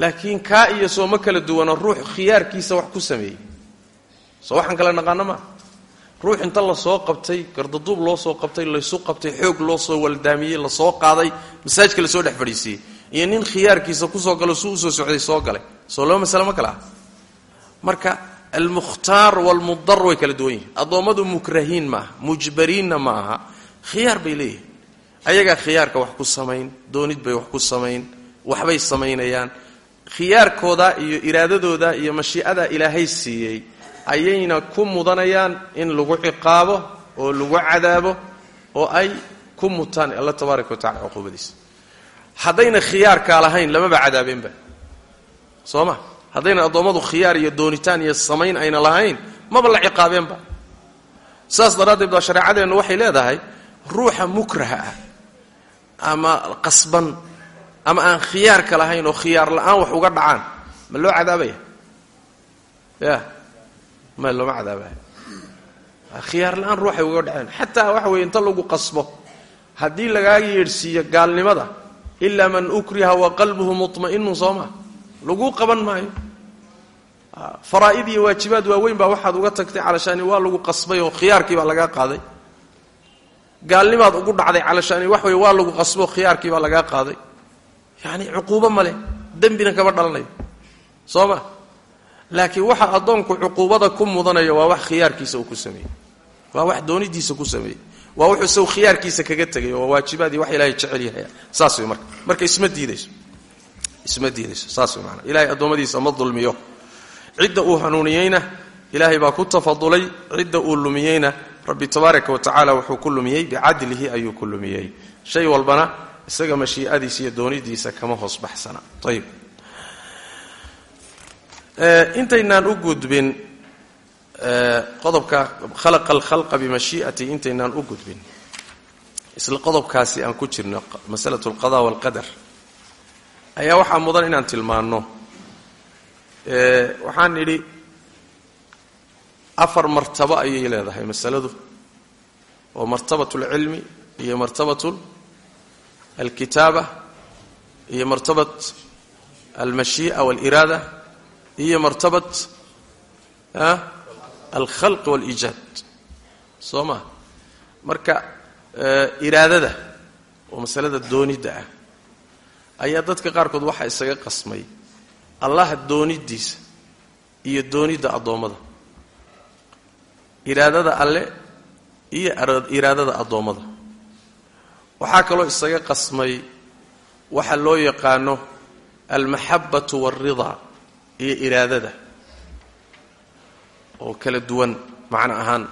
laakiin kaa iyo soo ma kala duwana ruux khiyaarkiisa wax ku sameeyey soo waxaan kala naqaano maa ruux inta la soo qabtay gardaduub loo soo qabtay laysu qabtay xoog loo soo waldaamiyey la soo qaaday masaajka la soo dhex fadhiisiiyey iyo nin khiyaarkiisa ku soo galo suu u soo socday soo galay. Soo laba masale ma kala. Ah marka almukhtaar walmudar way kala duwan yihiin addoommadu mukrahiin ma aha mujbariinna ma aha khiyaar bay leeyihiin ayagaa khiyaarka wax ku samayn doonid bay wax ku samayn waxbay samaynayaan. Khiyaarkooda iyo iraadadooda iyo mashii'ada ilaahay siiyey ayayna ku mudanayaan in lagu ciqaabo oo lagu cadaabo oo ay ku mutaan alla tabaaraka wa tacala cuquubadiisa. Haddayna khiyaarkaa lahayn lamaba cadaabeenba soo ma haddayna addoommadu khiyaar iyo doonitaan iyo samayn ayna lahayn maba la ciqaabeenba. Saas daraaddeed baa shareecadeennu waxay leedahay ruuxa mukraha ah ama qasban ama aan khiyaarka lahayn oo khiyaar la'aan wax uga dhacaan ma loo cadaabaya? Ya ma looma cadaabaya khiyaar la'aan ruuxay uga dhaceen. Xataa waxa weeye inta lagu qasbo haddii lagaaga yeedhsiiyo gaalnimada ilaa man ukriha wa qalbuhu mutma'inun soo maa laguu qaban maayo. Faraa'id iyo waajibaad waaweyn baa waxaad uga tagtay calashaani waa lagu qasbay oo khiyaarkii baa lagaa qaaday. Gaalnimaad ugu dhacday calashaani wax wey waa lagu qasbo khiyaarkii baa lagaa qaaday. Yacni cuquubo ma leh dembina kama dhalanayo soo ma laakiin waxa addoonku cuquubada ku mudanaya waa wax khiyaarkiisa uu ku sameeyey. Waa wax doonidiisa ku sameeyey. Waa wuxuu isagu khiyaarkiisa kaga tegay oo waajibaadii wax ilaahay jecel yahay. Saas wey marka. Marka isma diidayso. Isma diidayso. Saas wey maanaa ilahay addoommadiisa ma dulmiyo. Cidda uu hanuuniyeyna ilaahay baa ku tafadulay. Cidda uu lumiyeyna rabbi tabaaraka wa tacaala wuxuu ku lumiyey. Bicadlihi ayuu ku lumiyey. Shay walbana isaga mashii'adiisa iyo doonidiisa kama hoos baxsana. Ayib intaynaan u gudbin qodobka khalaqa alkhalqa bimashii'ati intaynaan u gudbin. Isla qodobkaasi aan ku jirno masalatu alqada walqadar. Ayaa waxaa mudan inaan tilmaanno. Waxaan idhi afar martabo ayay leedahay masaladu. Oo martabat alcilmi iyo martabat alkitaaba iyo martabat almashii'a waaliraada iyo martabat alkhalqi waaliijaad soo maa marka iraadada oo masalada doonidda ah ayaa dadka qaarkood waxaa isaga qasmay. Allah dooniddiisa iyo doonidda addoommada. Iraadada alle iyo iraadada addoommada. Waxaa kaloo isaga qasmay waxa loo yaqaano almaxabbatu waaalridaa iyo iraadada oo kala duwan macno ahaan.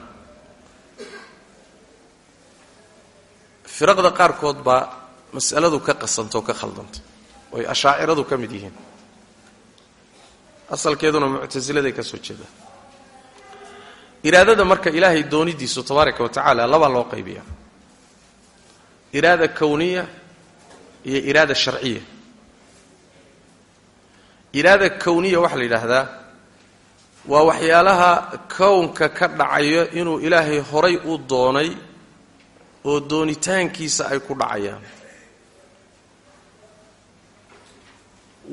Firaqda qaarkood baa mas'aladu ka qasanta oo ka khaldanta oy ashaaciradu ka mid yihiin. Asalkeeduna muctasiladay ka soo jeeda. Iraadada marka ilaahay doonidiisu tabaaraka wa tacaala labaa loo qaybiyaa. Iraada kowniya iyo iraada sharciya iraada kowniya waxaa la yidhaahdaa waa waxyaalaha kownka ka dhacayo inuu ilaahay horay u doonay oo doonitaankiisa ay ku dhacayaan.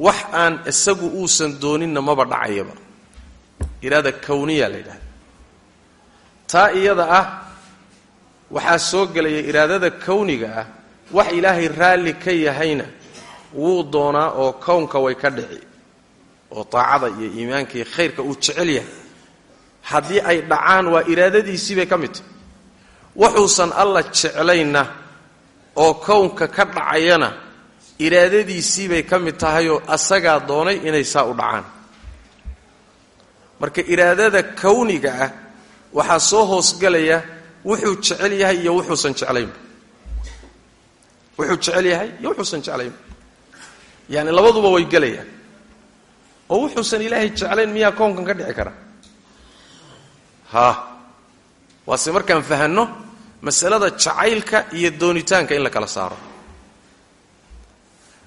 Wax aan isagu uusan dooninna maba dhacayaba. Iraada kowniya la yidhahda taa iyada ah waxaa soo gelaya iraadada kowniga ah wax ilaahay raalli ka yahayna wuu doonaa oo kownka way ka dhici oo taacada iyo iimaanka iyo khayrka uu jecel yahay. Haddii ay dhacaan waa iraadadiisii bay ka mid tahy wuxuusan alla jeclayna oo kownka ka dhacayana iraadadiisii bay ka mid tahayoo asagaa doonay inay saa u dhacaan. Marka iraadada kowniga ah waxaa soo hoosgelaya wuxuu jecel yahay iyo wuxuusan jeclaynba wuxuu jecel yahay iyo wuxuusan jeclaynba yaani labaduba way gelayaan oo wuxuusan ilaahay jeclayn miyaa kownkan ka dhici kara? Ha. Waase markaan fahanno masalada jacaylka iyo doonitaanka in la kala saaro.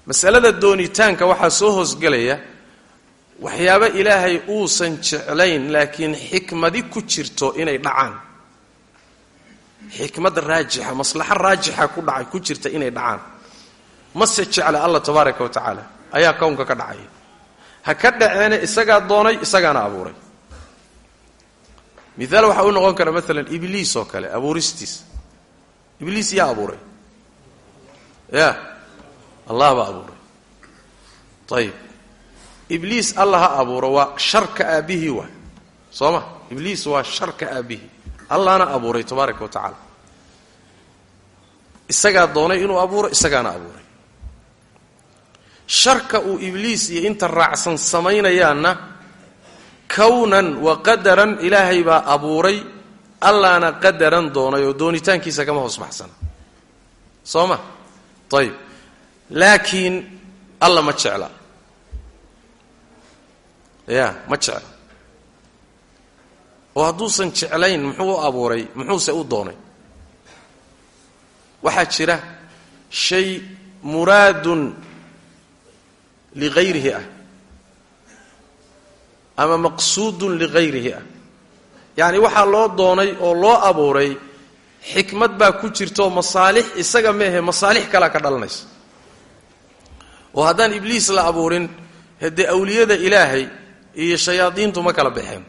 Masalada doonitaanka waxaa soo hoosgelaya waxyaabo ilaahay uusan jeclayn laakiin xikmadi ku jirto inay dhacaan. Xikmad raajixa maslaxo raajixa ku dhacay ku jirta inay dhacaan. Mase jecla allah tabaaraka wa tacaala. Ayaa kownka ka dhacaya ha ka dhaceene isagaa doonay isagaana abuuray. Miaal waxaa u noqon kara maalan ibliis oo kale abuuristiis. Ibliis yaa abuuray. Ya allah baa abuuray. Ayib ibliis alla ha abuuro waa sharka aabbihii waay soo ma? Ibliis waa sharka aabbihii allahna abuuray tabaaraka wa tacaala. Isagaa doonay inuu abuuro isagaana abuuray sharka uu ibliis iyo inta raacsan samaynayaanna kownan wa qadaran ilaahay baa abuuray allaana qadaran doonay oo doonitaankiisa kama hoos baxsana. Soo ma ayib laakiin alla ma jecla. Ya ma jecla. Oo hadduusan jeclayn muxuu u abuuray? Muxuuse u doonay. Waxaa jira shay muraadun ligayrihi ah ama maqsuudun ligayrihi ah yacni waxaa loo doonay oo loo abuuray xikmad baa ku jirtaoo masaalix isaga meehe masaalix kalaa ka dhalanaysa oo haddaan ibliis la abuurin haddee awliyada ilaahay iyo shayaadiintu ma kala baxeen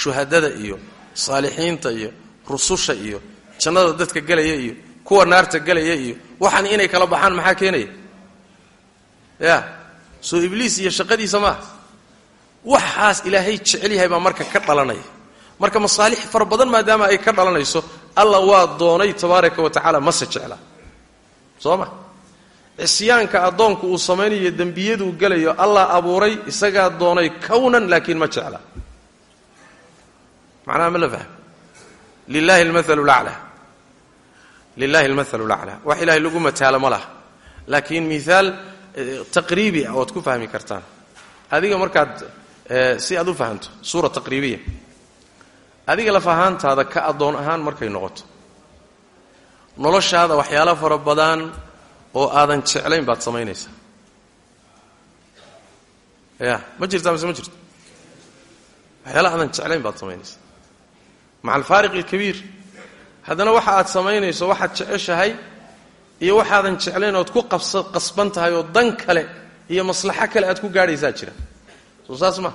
shuhadada iyo saalixiinta iyo rususha iyo jannada dadka gelaya iyo kuwa naarta gelaya iyo waxaan inay kala baxaan maxaa keenaya ya soo ibliis iyo shaqadiisa maaha waxaas ilaahay jecel yahay baa marka ka dhalanaya marka masaalix fara badan maadaama ay ka dhalanayso alla waa doonay tabaaraka wa tacaala mase jecla. Soo ma? Cisyaanka addoonku uu samaynayo dembiyaduu gelayo allah abuuray isagaa doonay kownan laakiin ma jecla. Macnaha ma la fahm lilahi lmahalu lacla lilahi almathalu lacla wax ilahay lagu mataalo ma laha. Laakiin miaal taqriibi ah oad ku fahmi kartaan. Adiga markaad si aad u fahamto suura taqriibiya. Adiga laf ahaantaada ka addoon ahaan markay noqoto. Noloshaada waxyaalo fara badan oo aadan jeclayn baad samaynaysaa. Ya ma jirtaa mise ma jirto waxyaala aadan jeclayn baad samaynaysaa. Maca alfaariq alkabiir haddana waxa aad samaynayso waxaad jeceshahay iyo waxaadan jeclayn ood ku qasban tahay oo dan kale iyo maslaxo kale aad ku gaadhaysaa jira. Soo saas ma.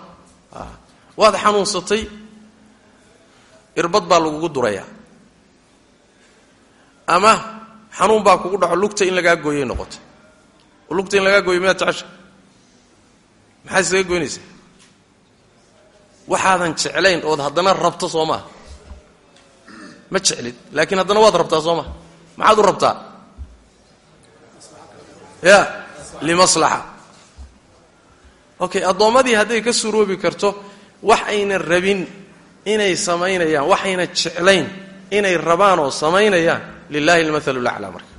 Waad xanuunsatay. Irbad baa lagugu durayaa. Ama xanuun baa kugu dhaco lugta in lagaa gooyay noqotay. Oo lugta in lagaa gooyo miyaad jecesha maxaad isaga goynaysaa waxaadan jeclayn ood haddana rabto soo maha ma jeclid laakiin haddana waad rabtaa soo maha maxaad u rabtaa ya limaslaxa. Okay addoommadii hadday ka suroobi karto wax aynan rabin inay samaynayaan waxayna jeclayn inay rabaan oo samaynayaan lilahi almathalu laclaa marka.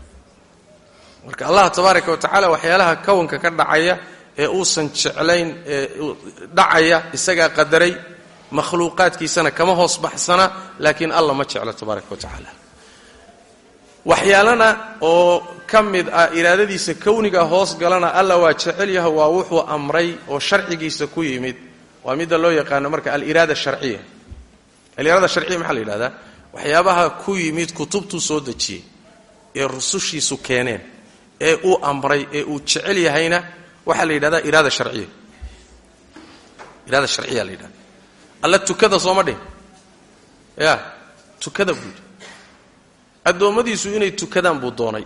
Marka allah tabaaraka wa tacaala waxyaalaha kowanka ka dhacaya ee uusan jeclayn ee dhacaya isagaa qadaray makhluuqaadkiisana kama hoos baxsana laakiin alla ma jeclo tabaaraka wa tacaala. Waxyaalana oo ka mid ah iraadadiisa kowniga hoos galana alla waa jecel yaha waa wuxuu amray oo sharcigiisa ku yimid. Waa midda loo yaqaano marka aliraada sharciya. Aliraada sharciya maxaa la yidhahdaa? Waxyaabaha ku yimid kutubtuu soo dejiyey ee rusushiisu keeneen ee uu amray ee uu jecel yahayna waxaa la yidhahdaa iraada sharciya. Iraada sharciya la yidhahda alla tukada sooma dhihin. Ya tukada buu yidhi. Addoommadiisu inay tukadaan buu doonay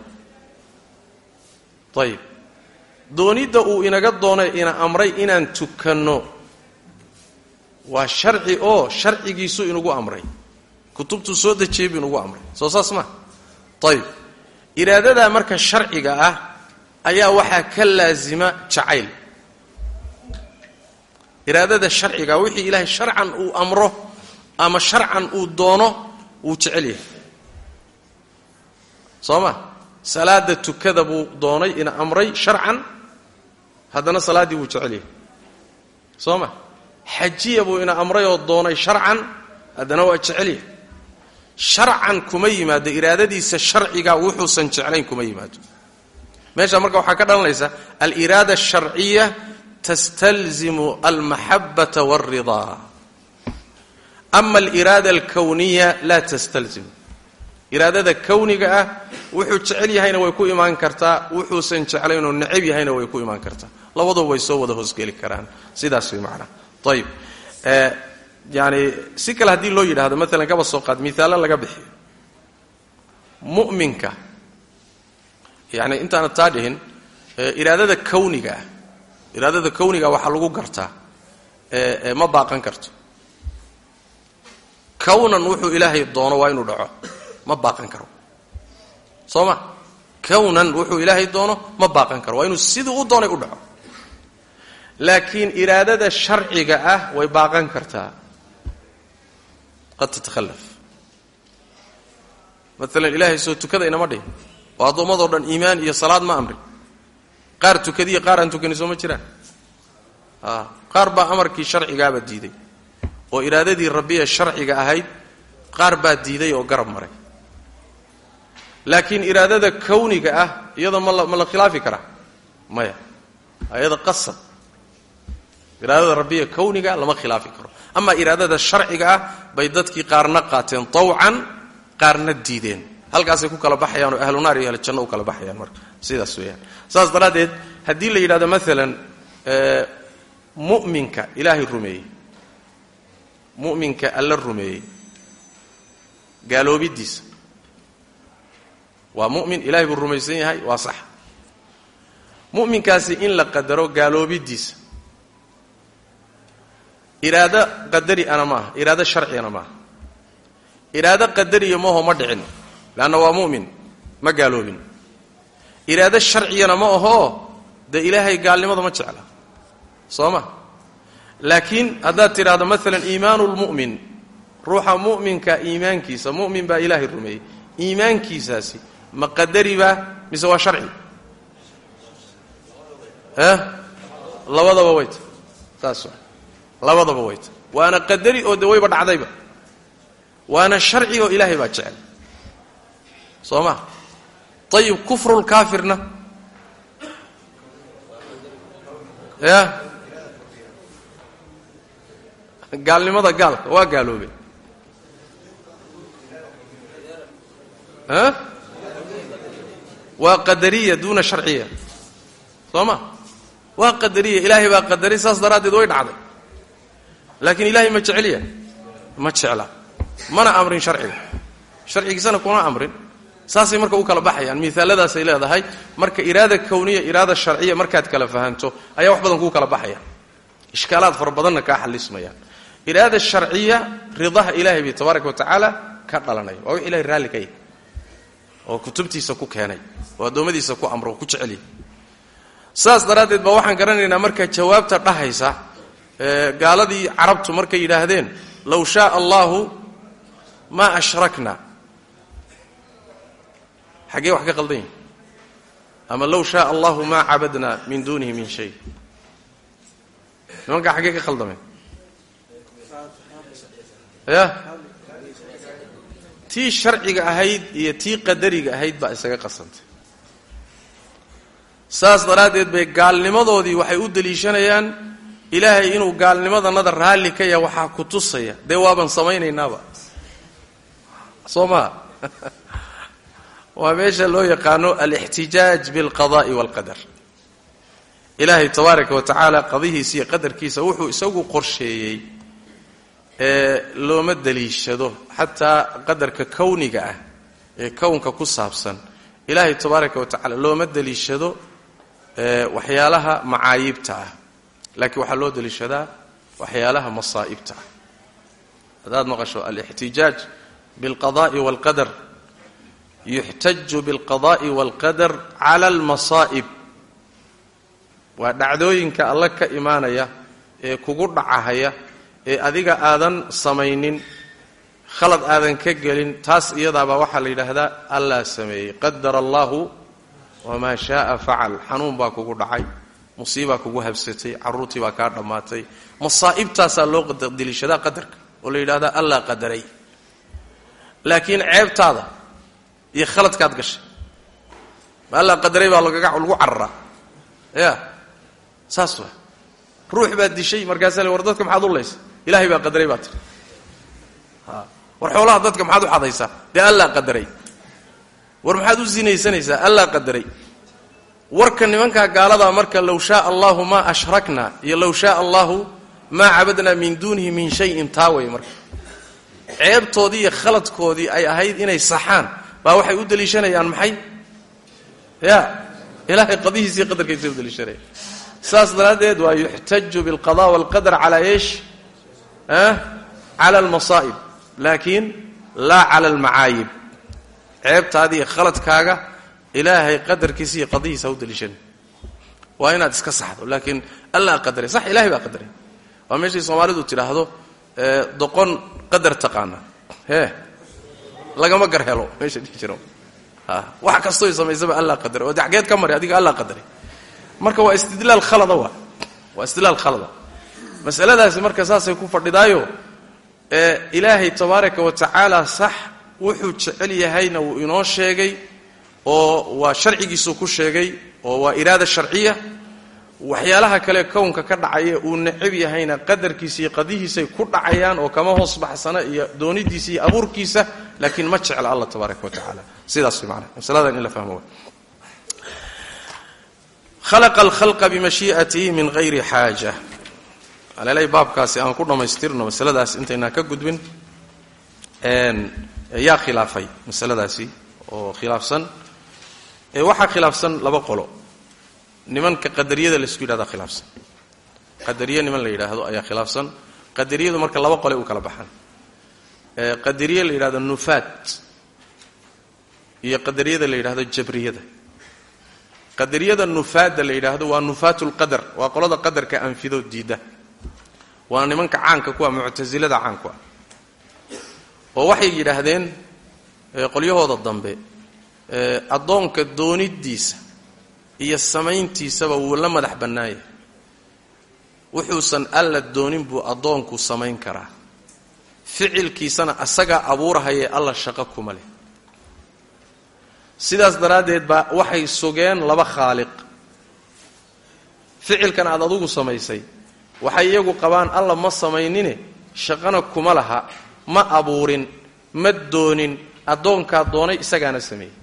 ayib doonidda uu inaga doonay ina amray inaan tukanno waa sharci oo sharcigiisu inugu amray. Kutubtuu soo dejiyey buu inugu amray. Soo saas maa ayib iraadadaa marka sharciga ah ayaa waxaa ka laasima jacayl. Iraadada sharciga wixii ilaahay sharcan uu amro ama sharcan uu doono wuu jecel yahay. Soo ma salaada tukada buu doonay ina amray sharcan haddana salaaddii wuu jecel yahay. Soo ma? Xajiya buu ina amray oo doonay sharcan haddana waa jecel yahay. Sharcan kuma yimaado iraadadiisa sharciga wuxuusan jeclayn kuma yimaado. Meesha marka waxaa ka dhalanaysa aliraada asharciya tastalzimu almaxabata walridaa ama aliraada alkowniya laa tastalzim iraadada kowniga ah wuxuu jecel yahayna way ku imaan kartaa wuxuusan jeclaynoo necab yahayna way ku imaan kartaa. Labaduba way soo wada hoosgeli karaan. Sidaas way macnaa ayib yani si kale haddii loo yidhahdo maalan kaba soo qaad miaalo laga bixiyo. Mu'minka yani intaana taa dhihin iraadada kowniga ah iraadada kowniga waxaa lagu gartaa ma baaqan karto. Kownan wuxuu ilaahay doono waa inuu dhaco ma baaqan karo. Soo ma kownan wuxuu ilaahay doono ma baaqan karo. Waa inuu siduu u doonay u dhaco. Laakiin iraadada sharciga ah way baaqan kartaa. Qad tatakhalaf maalan ilaahay soo tukada inama dhihin. Oo addoommadoo dhan iimaan iyo salaad ma amrin qaar tukadiya qaar aan tukanin soo ma jiraan. Qaar baa amarkii sharcigaaba diiday. Oo iraadadii rabbiye sharciga ahayd qaar baa diiday oo garab maray laakiin iraadada kowniga ah iyada ma la ma la khilaafi karaa maya. Iyada qasab iraadada rabbiya kowniga lama khilaafi karo. Ama iraadada sharciga ah bay dadkii qaarna qaateen tawcan qaarna diideen. Halkaasay ku kala baxayaan oo ahlu iyo ahlu janno u kala baxayaan marka. Sidaas weeyaan. Saas daraaddeed haddii la yidhahdo maalan mu'minka ilaahay rumeeyey mu'minka alla rumeeyey gaaloobidiisa waa mu'min ilahay buu rumaysan yahay waa sax. Mu'minkaasi in la qadaro gaaloobidiisa. Iraado qadari ana maaha iraado sharcigana maaha. Iraado qadariya maho ma dhicin leanna waa mu'min ma gaaloobin. Iraado sharciyana ma ahoo dee ilaahay gaalnimada ma jecla. Soo ma? Laakiin haddaad tidhaahdo maalan iimaanu lmu'min ruuxa mu'minka iimaankiisa mu'min baa ilaahay rumeeyey iimaankiisaasi ma qadari baa mise waa sharci? Eh labadaba wayta saas labadaba wayta waana qadari oo dee wayba dhacdayba waana sharci oo ilaahay baa jecel. Soo ma? Ayib kufrulkaafirna ya? Gaalnimada gaalka waa gaaloobay waa qadariya duuna sharciya. Soo ma waa qadariya. Ilaahay baa qadaray saas daraaddeed way dhacday. Laakiin ilaahay ma jecelya ma jecla. Mana amrin sharciga. Sharcigiisana kuna amrin. Saasay marka u kala baxayaan. Miaaladaasay leedahay marka iraada kawniya iraada sharciya markaad kala fahanto ayaa wax badan kuu kala baxaya. Ishkaalaad fara badanna kaa xalismayaan iraada sharciya ridaha ilaahay bay tabaaraka wa ka dhalanaya. Waa wix ilahay raalli ka yahy oo kutubtiisa ku keenay oo addoommadiisa ku amro ku jecelyay saas daraaddeed baa waxaan garanaynaa marka jawaabta dhahaysa gaaladii carabtu markay yidhaahdeen low shaaa allahu maa ashrakna. Xaggee wax ka qaldan yihi ama low shaaa allahu maa cabadna min duunihi min shay. Nimankaa xaggee ka khaldameen ya tii sharciga ahayd iyo tii qadariga ahayd baa isaga qasantay saas daraaddeed bay gaalnimadoodii waxay u deliishanayaan ilaahay inuu gaalnimadanada raalli ka yaha waxaa ku tusaya. Dee waaban samaynaynaaba soo maa waa meesha loo yaqaano alixtijaaj bilqada'i waalqadar ilaahay tabaaraka wa qadihiisa iyo qadarkiisa wuxuu isagu qorsheeyey ee looma deliishado xataa qadarka kawniga ah ee kownka ku saabsan. Ilaahay tabaaraka wa tacaala looma deliishado waxyaalaha macaayibta ah. Laakiin waxaa loo deliishadaa waxyaalaha masaa'ibta ah. Haddaad maqasho alixtijaaj bilqada'i waalqadar yuxtaju bilqada'i waalqadar cala almasaa'ib waa dhacdooyinka alla ka imaanaya ee kugu dhacahaya ee adiga aadan samaynin khalad aadan ka gelin taas iyadaabaa waxaa la yidhaahdaa allaa sameeyey. Qadara allahu wamaa shaaa facal xanuun baa kugu dhacay. Musiibaa kugu habsatay. Carruurtii baa kaa dhammaatay. Masaa'ibtaasaa loo deliishadaa qadarka oo la yidhahdaa allaa qadaray. Laakiin ceebtaada iyo khaladkaad gashay. Ma allaa qadaray baa lagu cararaa ya. Saas wa ruux baad dishay markaasaa le war dadka maxaad u laysa ilaahay baa qadaray baa tiri war xoolaha dadka maxaad u xadaysaa? Dee allaa qadaray war maxaad u sinaysanaysaa allaa qadaray. Warka nimankaa gaaladaa marka low shaaa allahu maa ashrakna iyo low shaaa allahu maa cabadnaa min duunihi min shayin taa way marka. Ceebtoodii iyo khaladkoodii ay ahayd inay saxaan. Baa waxay u deliishanayaan maxay? Ya ilaahay qadihiisii qadarkiisa u deliishanaya saas daraaddeed waa yuxtaju bilqada walqadar calaa eesh? Cala almasaa'ib. Laakiin laa cala almacaayib ceebtaadii iyo khaladkaaga ilaahay qadarkiisa iyo qadihiisa u deliishanay waa inaad iska saxdo laakiin allaa qadaray sax ilahay baa qadaray waa meeshay soomaalidu tidhaahdo doqon qadar taqaana. Hee lagama gar helo meesha dhihi jiro. Wax kastooy samaysaba allaa qadaray oo dexgeed ka mari adiga allaa qadaray marka waa istidlaal khalada waa waa istidlaal khalada. Masaladaasi marka saasay ku fadhidaayo ilaahay tabaaraka wa tacaala sax wuxuu jecel yahayna wuu inoo sheegay oo waa sharcigiisuu ku sheegay oo waa iraada sharciya. Waxyaalaha kale kownka ka dhacaya uu necab yahayna qadarkiisa iyo qadihiisay ku dhacayaan oo kama hoos baxsana iyo doonidiisa iyo abuurkiisa laakiin ma jecla allah tabaaraka wa sidaas macana masaladan in la fahmo khalaqa alkhalqa bimashii'atihi min hayri xaaja alelay baabkaasi aan ku dhammaystirno masaladaas intaynaan ka gudbin yaa khilaafay masaladaasi oo khilaafsan. Waxaa khilaafsan laba qolo. Nimanka qadariyada la isku yidhahdaa khilaafsan. Qadariye niman la yidhaahdo ayaa khilaafsan. Qadariyadu marka laba qole u kala baxaan. Qadariye la yidhahdo nufaat iyo qadariyada la yidhahdo jabriyada. Qadariyada nufaadda la yidhaahdo waa nufaatu lqadar waa qolada qadarka anfido diidda waa nimanka caanka kuwa muctasilada caankua oo waxay yidhaahdeen qolyahooda dambe addoonka doonidiisa iyo samayntiisaba wuu la madax bannaanyah wuxuusan alla doonin buu addoonku samayn karaa. Ficilkiisana asagaa abuurahayee alla shaqo kuma leh. Sidaas daraaddeed baa waxay sugeen laba khaaliq. Ficilkan aad adugu samaysay waxay iyagu qabaan alla ma samaynine shaqana kuma laha ma abuurin ma doonin addoonkaa doonay isagaana sameeyey.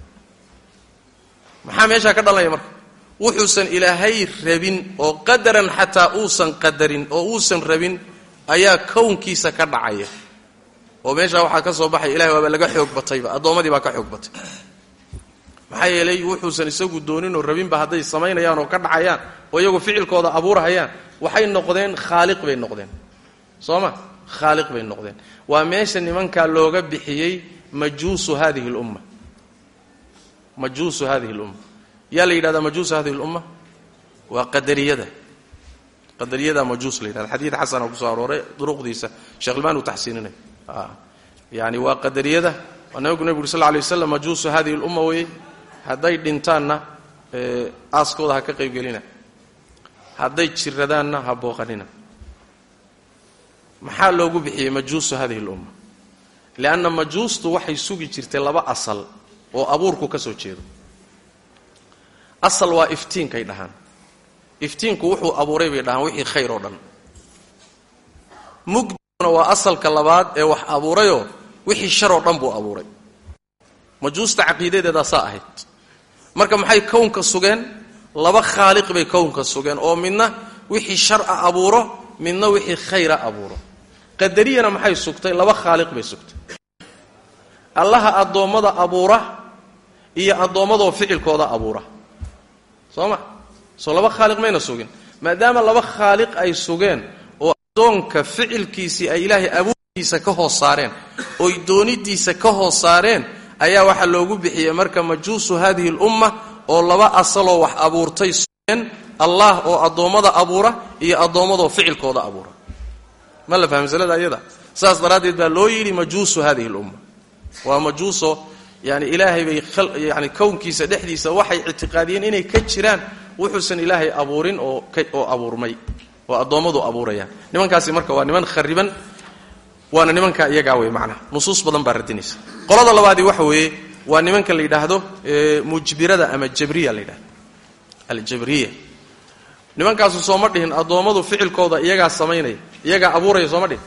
Maxaa meeshaa ka dhalanaya marka? Wuxuusan ilaahay rabin oo qadaran xataa uusan qadarin oo uusan rabin ayaa kownkiisa ka dhacaya. Oo meeshaa waxaa ka soo baxaya ilahay waaba laga xoog batayba addoommadii baa ka xoog batay. Maxaa yeelay wuxuusan isagu dooninoo rabinba hadday samaynayaan oo ka dhacayaan oo iyagu ficilkooda abuurhayaan waxay noqdeen khaaliq bay noqdeen. Soo ma khaaliq bay noqdeen. Waa meesha nimankaa looga bixiyey majuusu hadihi lumma majuusu hadihi lumma yaa la yidhahdaa majuusu hadihi lumma waa qadariyada. Qadariyada majuus la yidhahda xadiid xasana ku soo arooray duruqdiisa sheekh ilmaan uu taxsiininay yani waa qadariyada. Waa nabigu nebigu uri lla lay waslam majuusu hadihi lumma weye hadday dhintaanna aaskooda ha ka qaybgelina hadday jiradaanna ha booqanina maxaa loogu bixiyey majuusu hadihi lumma lianna majuustu waxay sugi jirtay laba asal oo abuurku ka soo jeedo. Asal waa iftiinkay dhahaan. Iftiinku wuxuu abuuray bay dhahaan wixii khayr oo dhan. Mugdiguna waa asalka labaad ee wax abuurayoo wixii shar oo dhan buu abuuray. Majuusta caqiidadeedaa saa ahayd. Marka maxay kownka sugeen? Laba khaaliq bay kownka sugeen oo midna wixii shara abuuro midna wixii khayra abuuro qadariyana maxay sugtay? Laba khaaliq bay sugtay. Allaha addoommada abuura iyo addoommadoo ficilkooda abuura. Soo ma? Soo laba khaaliq mayna sugin. Maadaama laba khaaliq ay sugeen oo addoonka ficilkiisii ay ilaahay abuurkiisa ka hoos saareen oy doonidiisa ka hoos saareen ayaa waxaa loogu bixiyey marka majuusu hadihi lumma oo laba asaloo wax abuurtay sugeen allah oo addoommada abuura iyo addoommadoo ficilkooda abuura ma la faha masalada ayada? Saas daraaddeed baa loo yidhi majuusu hadihi lumma waa majuuso yani ilaahay bay yani kownkiisa dhexdiisa waxay ictiqaadiyeen inay ka jiraan wuxuusan ilaahay abuurin oo oo abuurmay oo addoommadu abuurayaan. Nimankaasi marka waa niman khariban waana nimanka iyagaa wey macnaha. Nusuus badan baa radinaysa. Qolada labaadii waxa weeye waa nimanka la yidhaahdo mujbirada ama jabriya la yidhahdo aljabriya nimankaasu sooma dhihin addoommadu ficilkooda iyagaa samaynaya iyagaa abuuraya sooma dhihin.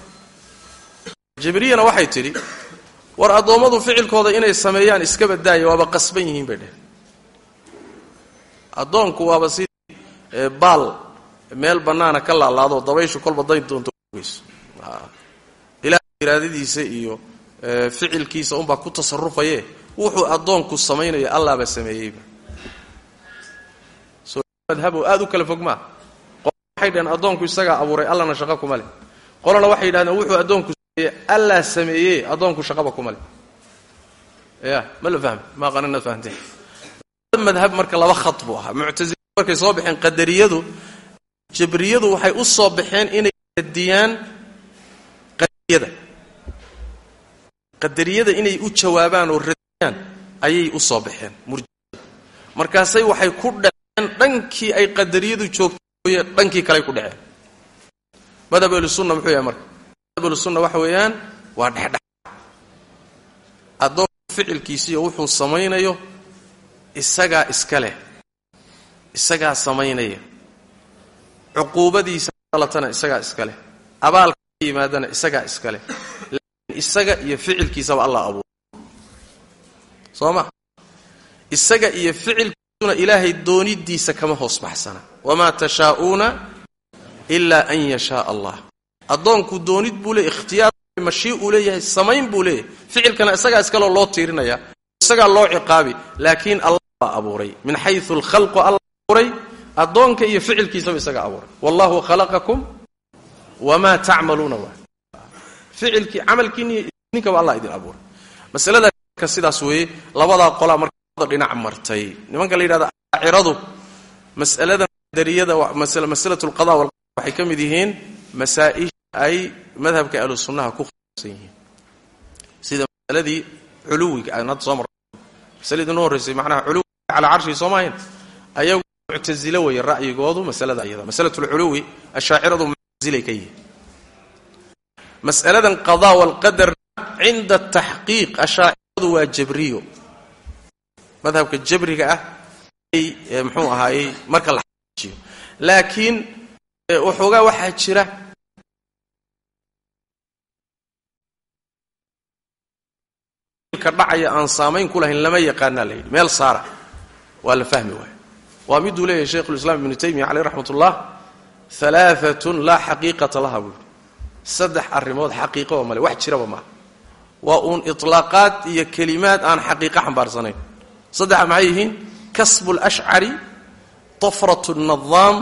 Jabriyana waxay tidhi war addoommadu ficilkooda inay sameeyaan iska badaaya waaba qasban yihiin bay dheheen. Addoonku waaba sidii baal meel bannaana ka laalaado dabayshu kolba dayn doonto. Geyso iraadadiisa iyo ficilkiisa unbaa ku tasarufaye wuxuu addoonku samaynayo allaaba sameeyeyba madhabo aada u kala fog maa waxay dhaheen addoonku isagaa abuuray allana shaqo kuma leh. Qolana waxay yidhahdeen wuxuu addoonku sameeye allaa sameeyey addoonku shaqaba kuma leh. Ya ma la fahmi maa qanana fahanteen madhab marka laba khat buu ahaa. Muctasila markay soo baxeen qadariyadu jabriyadu waxay u soo baxeen inay radiyaan qadariyada. Qadariyada inay u jawaabaan oo radiyaan ayay u soo baxeen murjida markaasay waxay ku dhaceen dhankii ay qadariyadu joogtay dhankii kaley ku dhaceen. Madhab ahlusunna muxuu yahay marka? Madhab ahlusunna waxa weeyaan waa dhexdhex addoonku ficilkiisiiyo wuxuu samaynayo isagaa iska leh. Isagaa samaynaya. Cuquubadiisa dalatana isagaa iska leh. Abaalka ka yimaadana isagaa iska leh. Laakiin isaga iyo ficilkiisaba allah abuura soo ma? Isaga iyo ficilkiisuna ilaahay doonidiisa kama hoos baxsana. Wamaa tashaa'uuna ilaa an yashaa allah. Addoonku doonid buu leeyahy ikhtiyaar mashii uu leeyahay samayn buu leeyahay. Ficilkana isagaa iskaloo loo tiirinaya isagaa loo ciqaabi. Laakiin allah baa abuuray. Min xayu alkhalqu alla abuuray. Addoonka iyo ficilkiisaba isagaa abuuray. Wallahu khalaqakum wamaa tacmaluuna waa ficilkii camalkiini ninkaba allah idin abuuray. Masalada ka sidaas weeye labadaa qolaa marka dhinac martay. Nimanka la yidhahda aaciradu mas'aladan dariyada masalatu lqada waxay ka mid yihiin masaa-isha ay madhabka ahlu ku khilaafsan yihiin. Sida masaladii culuwiga aan hadda soo marray masaladii noo horreysay macnaha culuwiga calaa carshigi soo maahayn ayagu muctasilo weeye ra'yigoodu masalada iyada masalatu lculuwi ashaaciradu muctasilay ka yihiin. Mas'aladan qadaa walqadarna cinda taxqiiq ashaaciradu waa jabriyo madhabka jabriga ah ay muxuu ahaayey marka la xaqiijiyo. Laakiin waxoogaa waxaa jira ka dhacaya aan saamayn ku lahayn lama yaqaanaa la yidhi. Meel saara. Waa la fahmi waaya waa miduu leeyahay shaykhulislaam ibnu taymiya caleyh raxmat ullah alaaatun laa xaqiiqata laha buu yidhi. Saddex arrimood xaqiiqoba male wax jiraba maaha waa uun itlaaqaad iyo kelimaad aan xaqiiqo xambaarsanayn saddexa maxay yihiin? Kasbu lashcari tafrat nadaam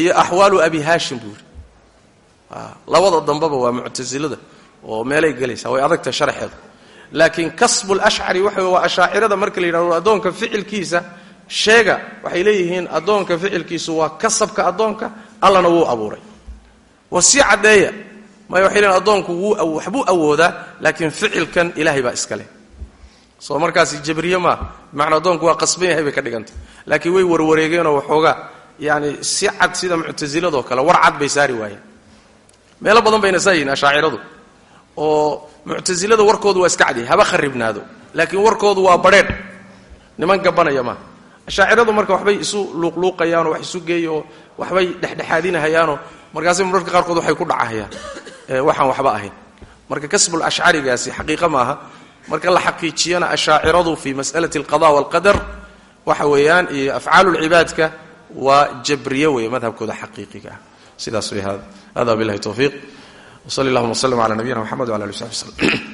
iyo axwaalu abi haashim buu yidhi. Labada dambeba waa muctasilada oo meelay gelaysaa way adagtahay sharxeeda laakiin kasbu lashcari waxa waa ashaacirada marka la yidhahdo addoonka ficilkiisa sheega waxay leeyihiin addoonka ficilkiisu waa kasabka addoonka allana wuu abuuray. Waa sii caddeeya maya waxay leeyiin addoonku wuu waxbuu awoodaa laakiin ficilkan ilaahay baa iska leh soo markaasi jabriye maaha bimacnaa addoonku waa qasban yahay bay ka dhigantay. Laakiin way warwareegeenoo waxoogaa yani si cad sida muctasiladoo kale war cad bay saari waayeen. Meelo badan bayna saa ashaaciradu oo muctasilada warkoodu waa iska cadyahay haba kharibnaado laakiin warkoodu waa badheedh niman gabanaya maaha ashaaciradu marka waxbay isu luuqluuqayaanoo wax isu geey oo waxbay dhexdhexaadinahayaanoo markaasay mararka qaarkood waxay ku dhacahayaan. Waxaan waxba ahayn. Marka kasbul xaqiiqa maaha marka la xaqiijiyana ashaaciradu fii mas'alati alqada walqadar waxa weeyaan iyo afcaalulcibaadka waa jabriye weeye madhabkooda xaqiiqiga ah. Sidaas way hada billahi tawfiiq. Wsali allahuma wslm cala nabiyina mxamed wala ali sabi slm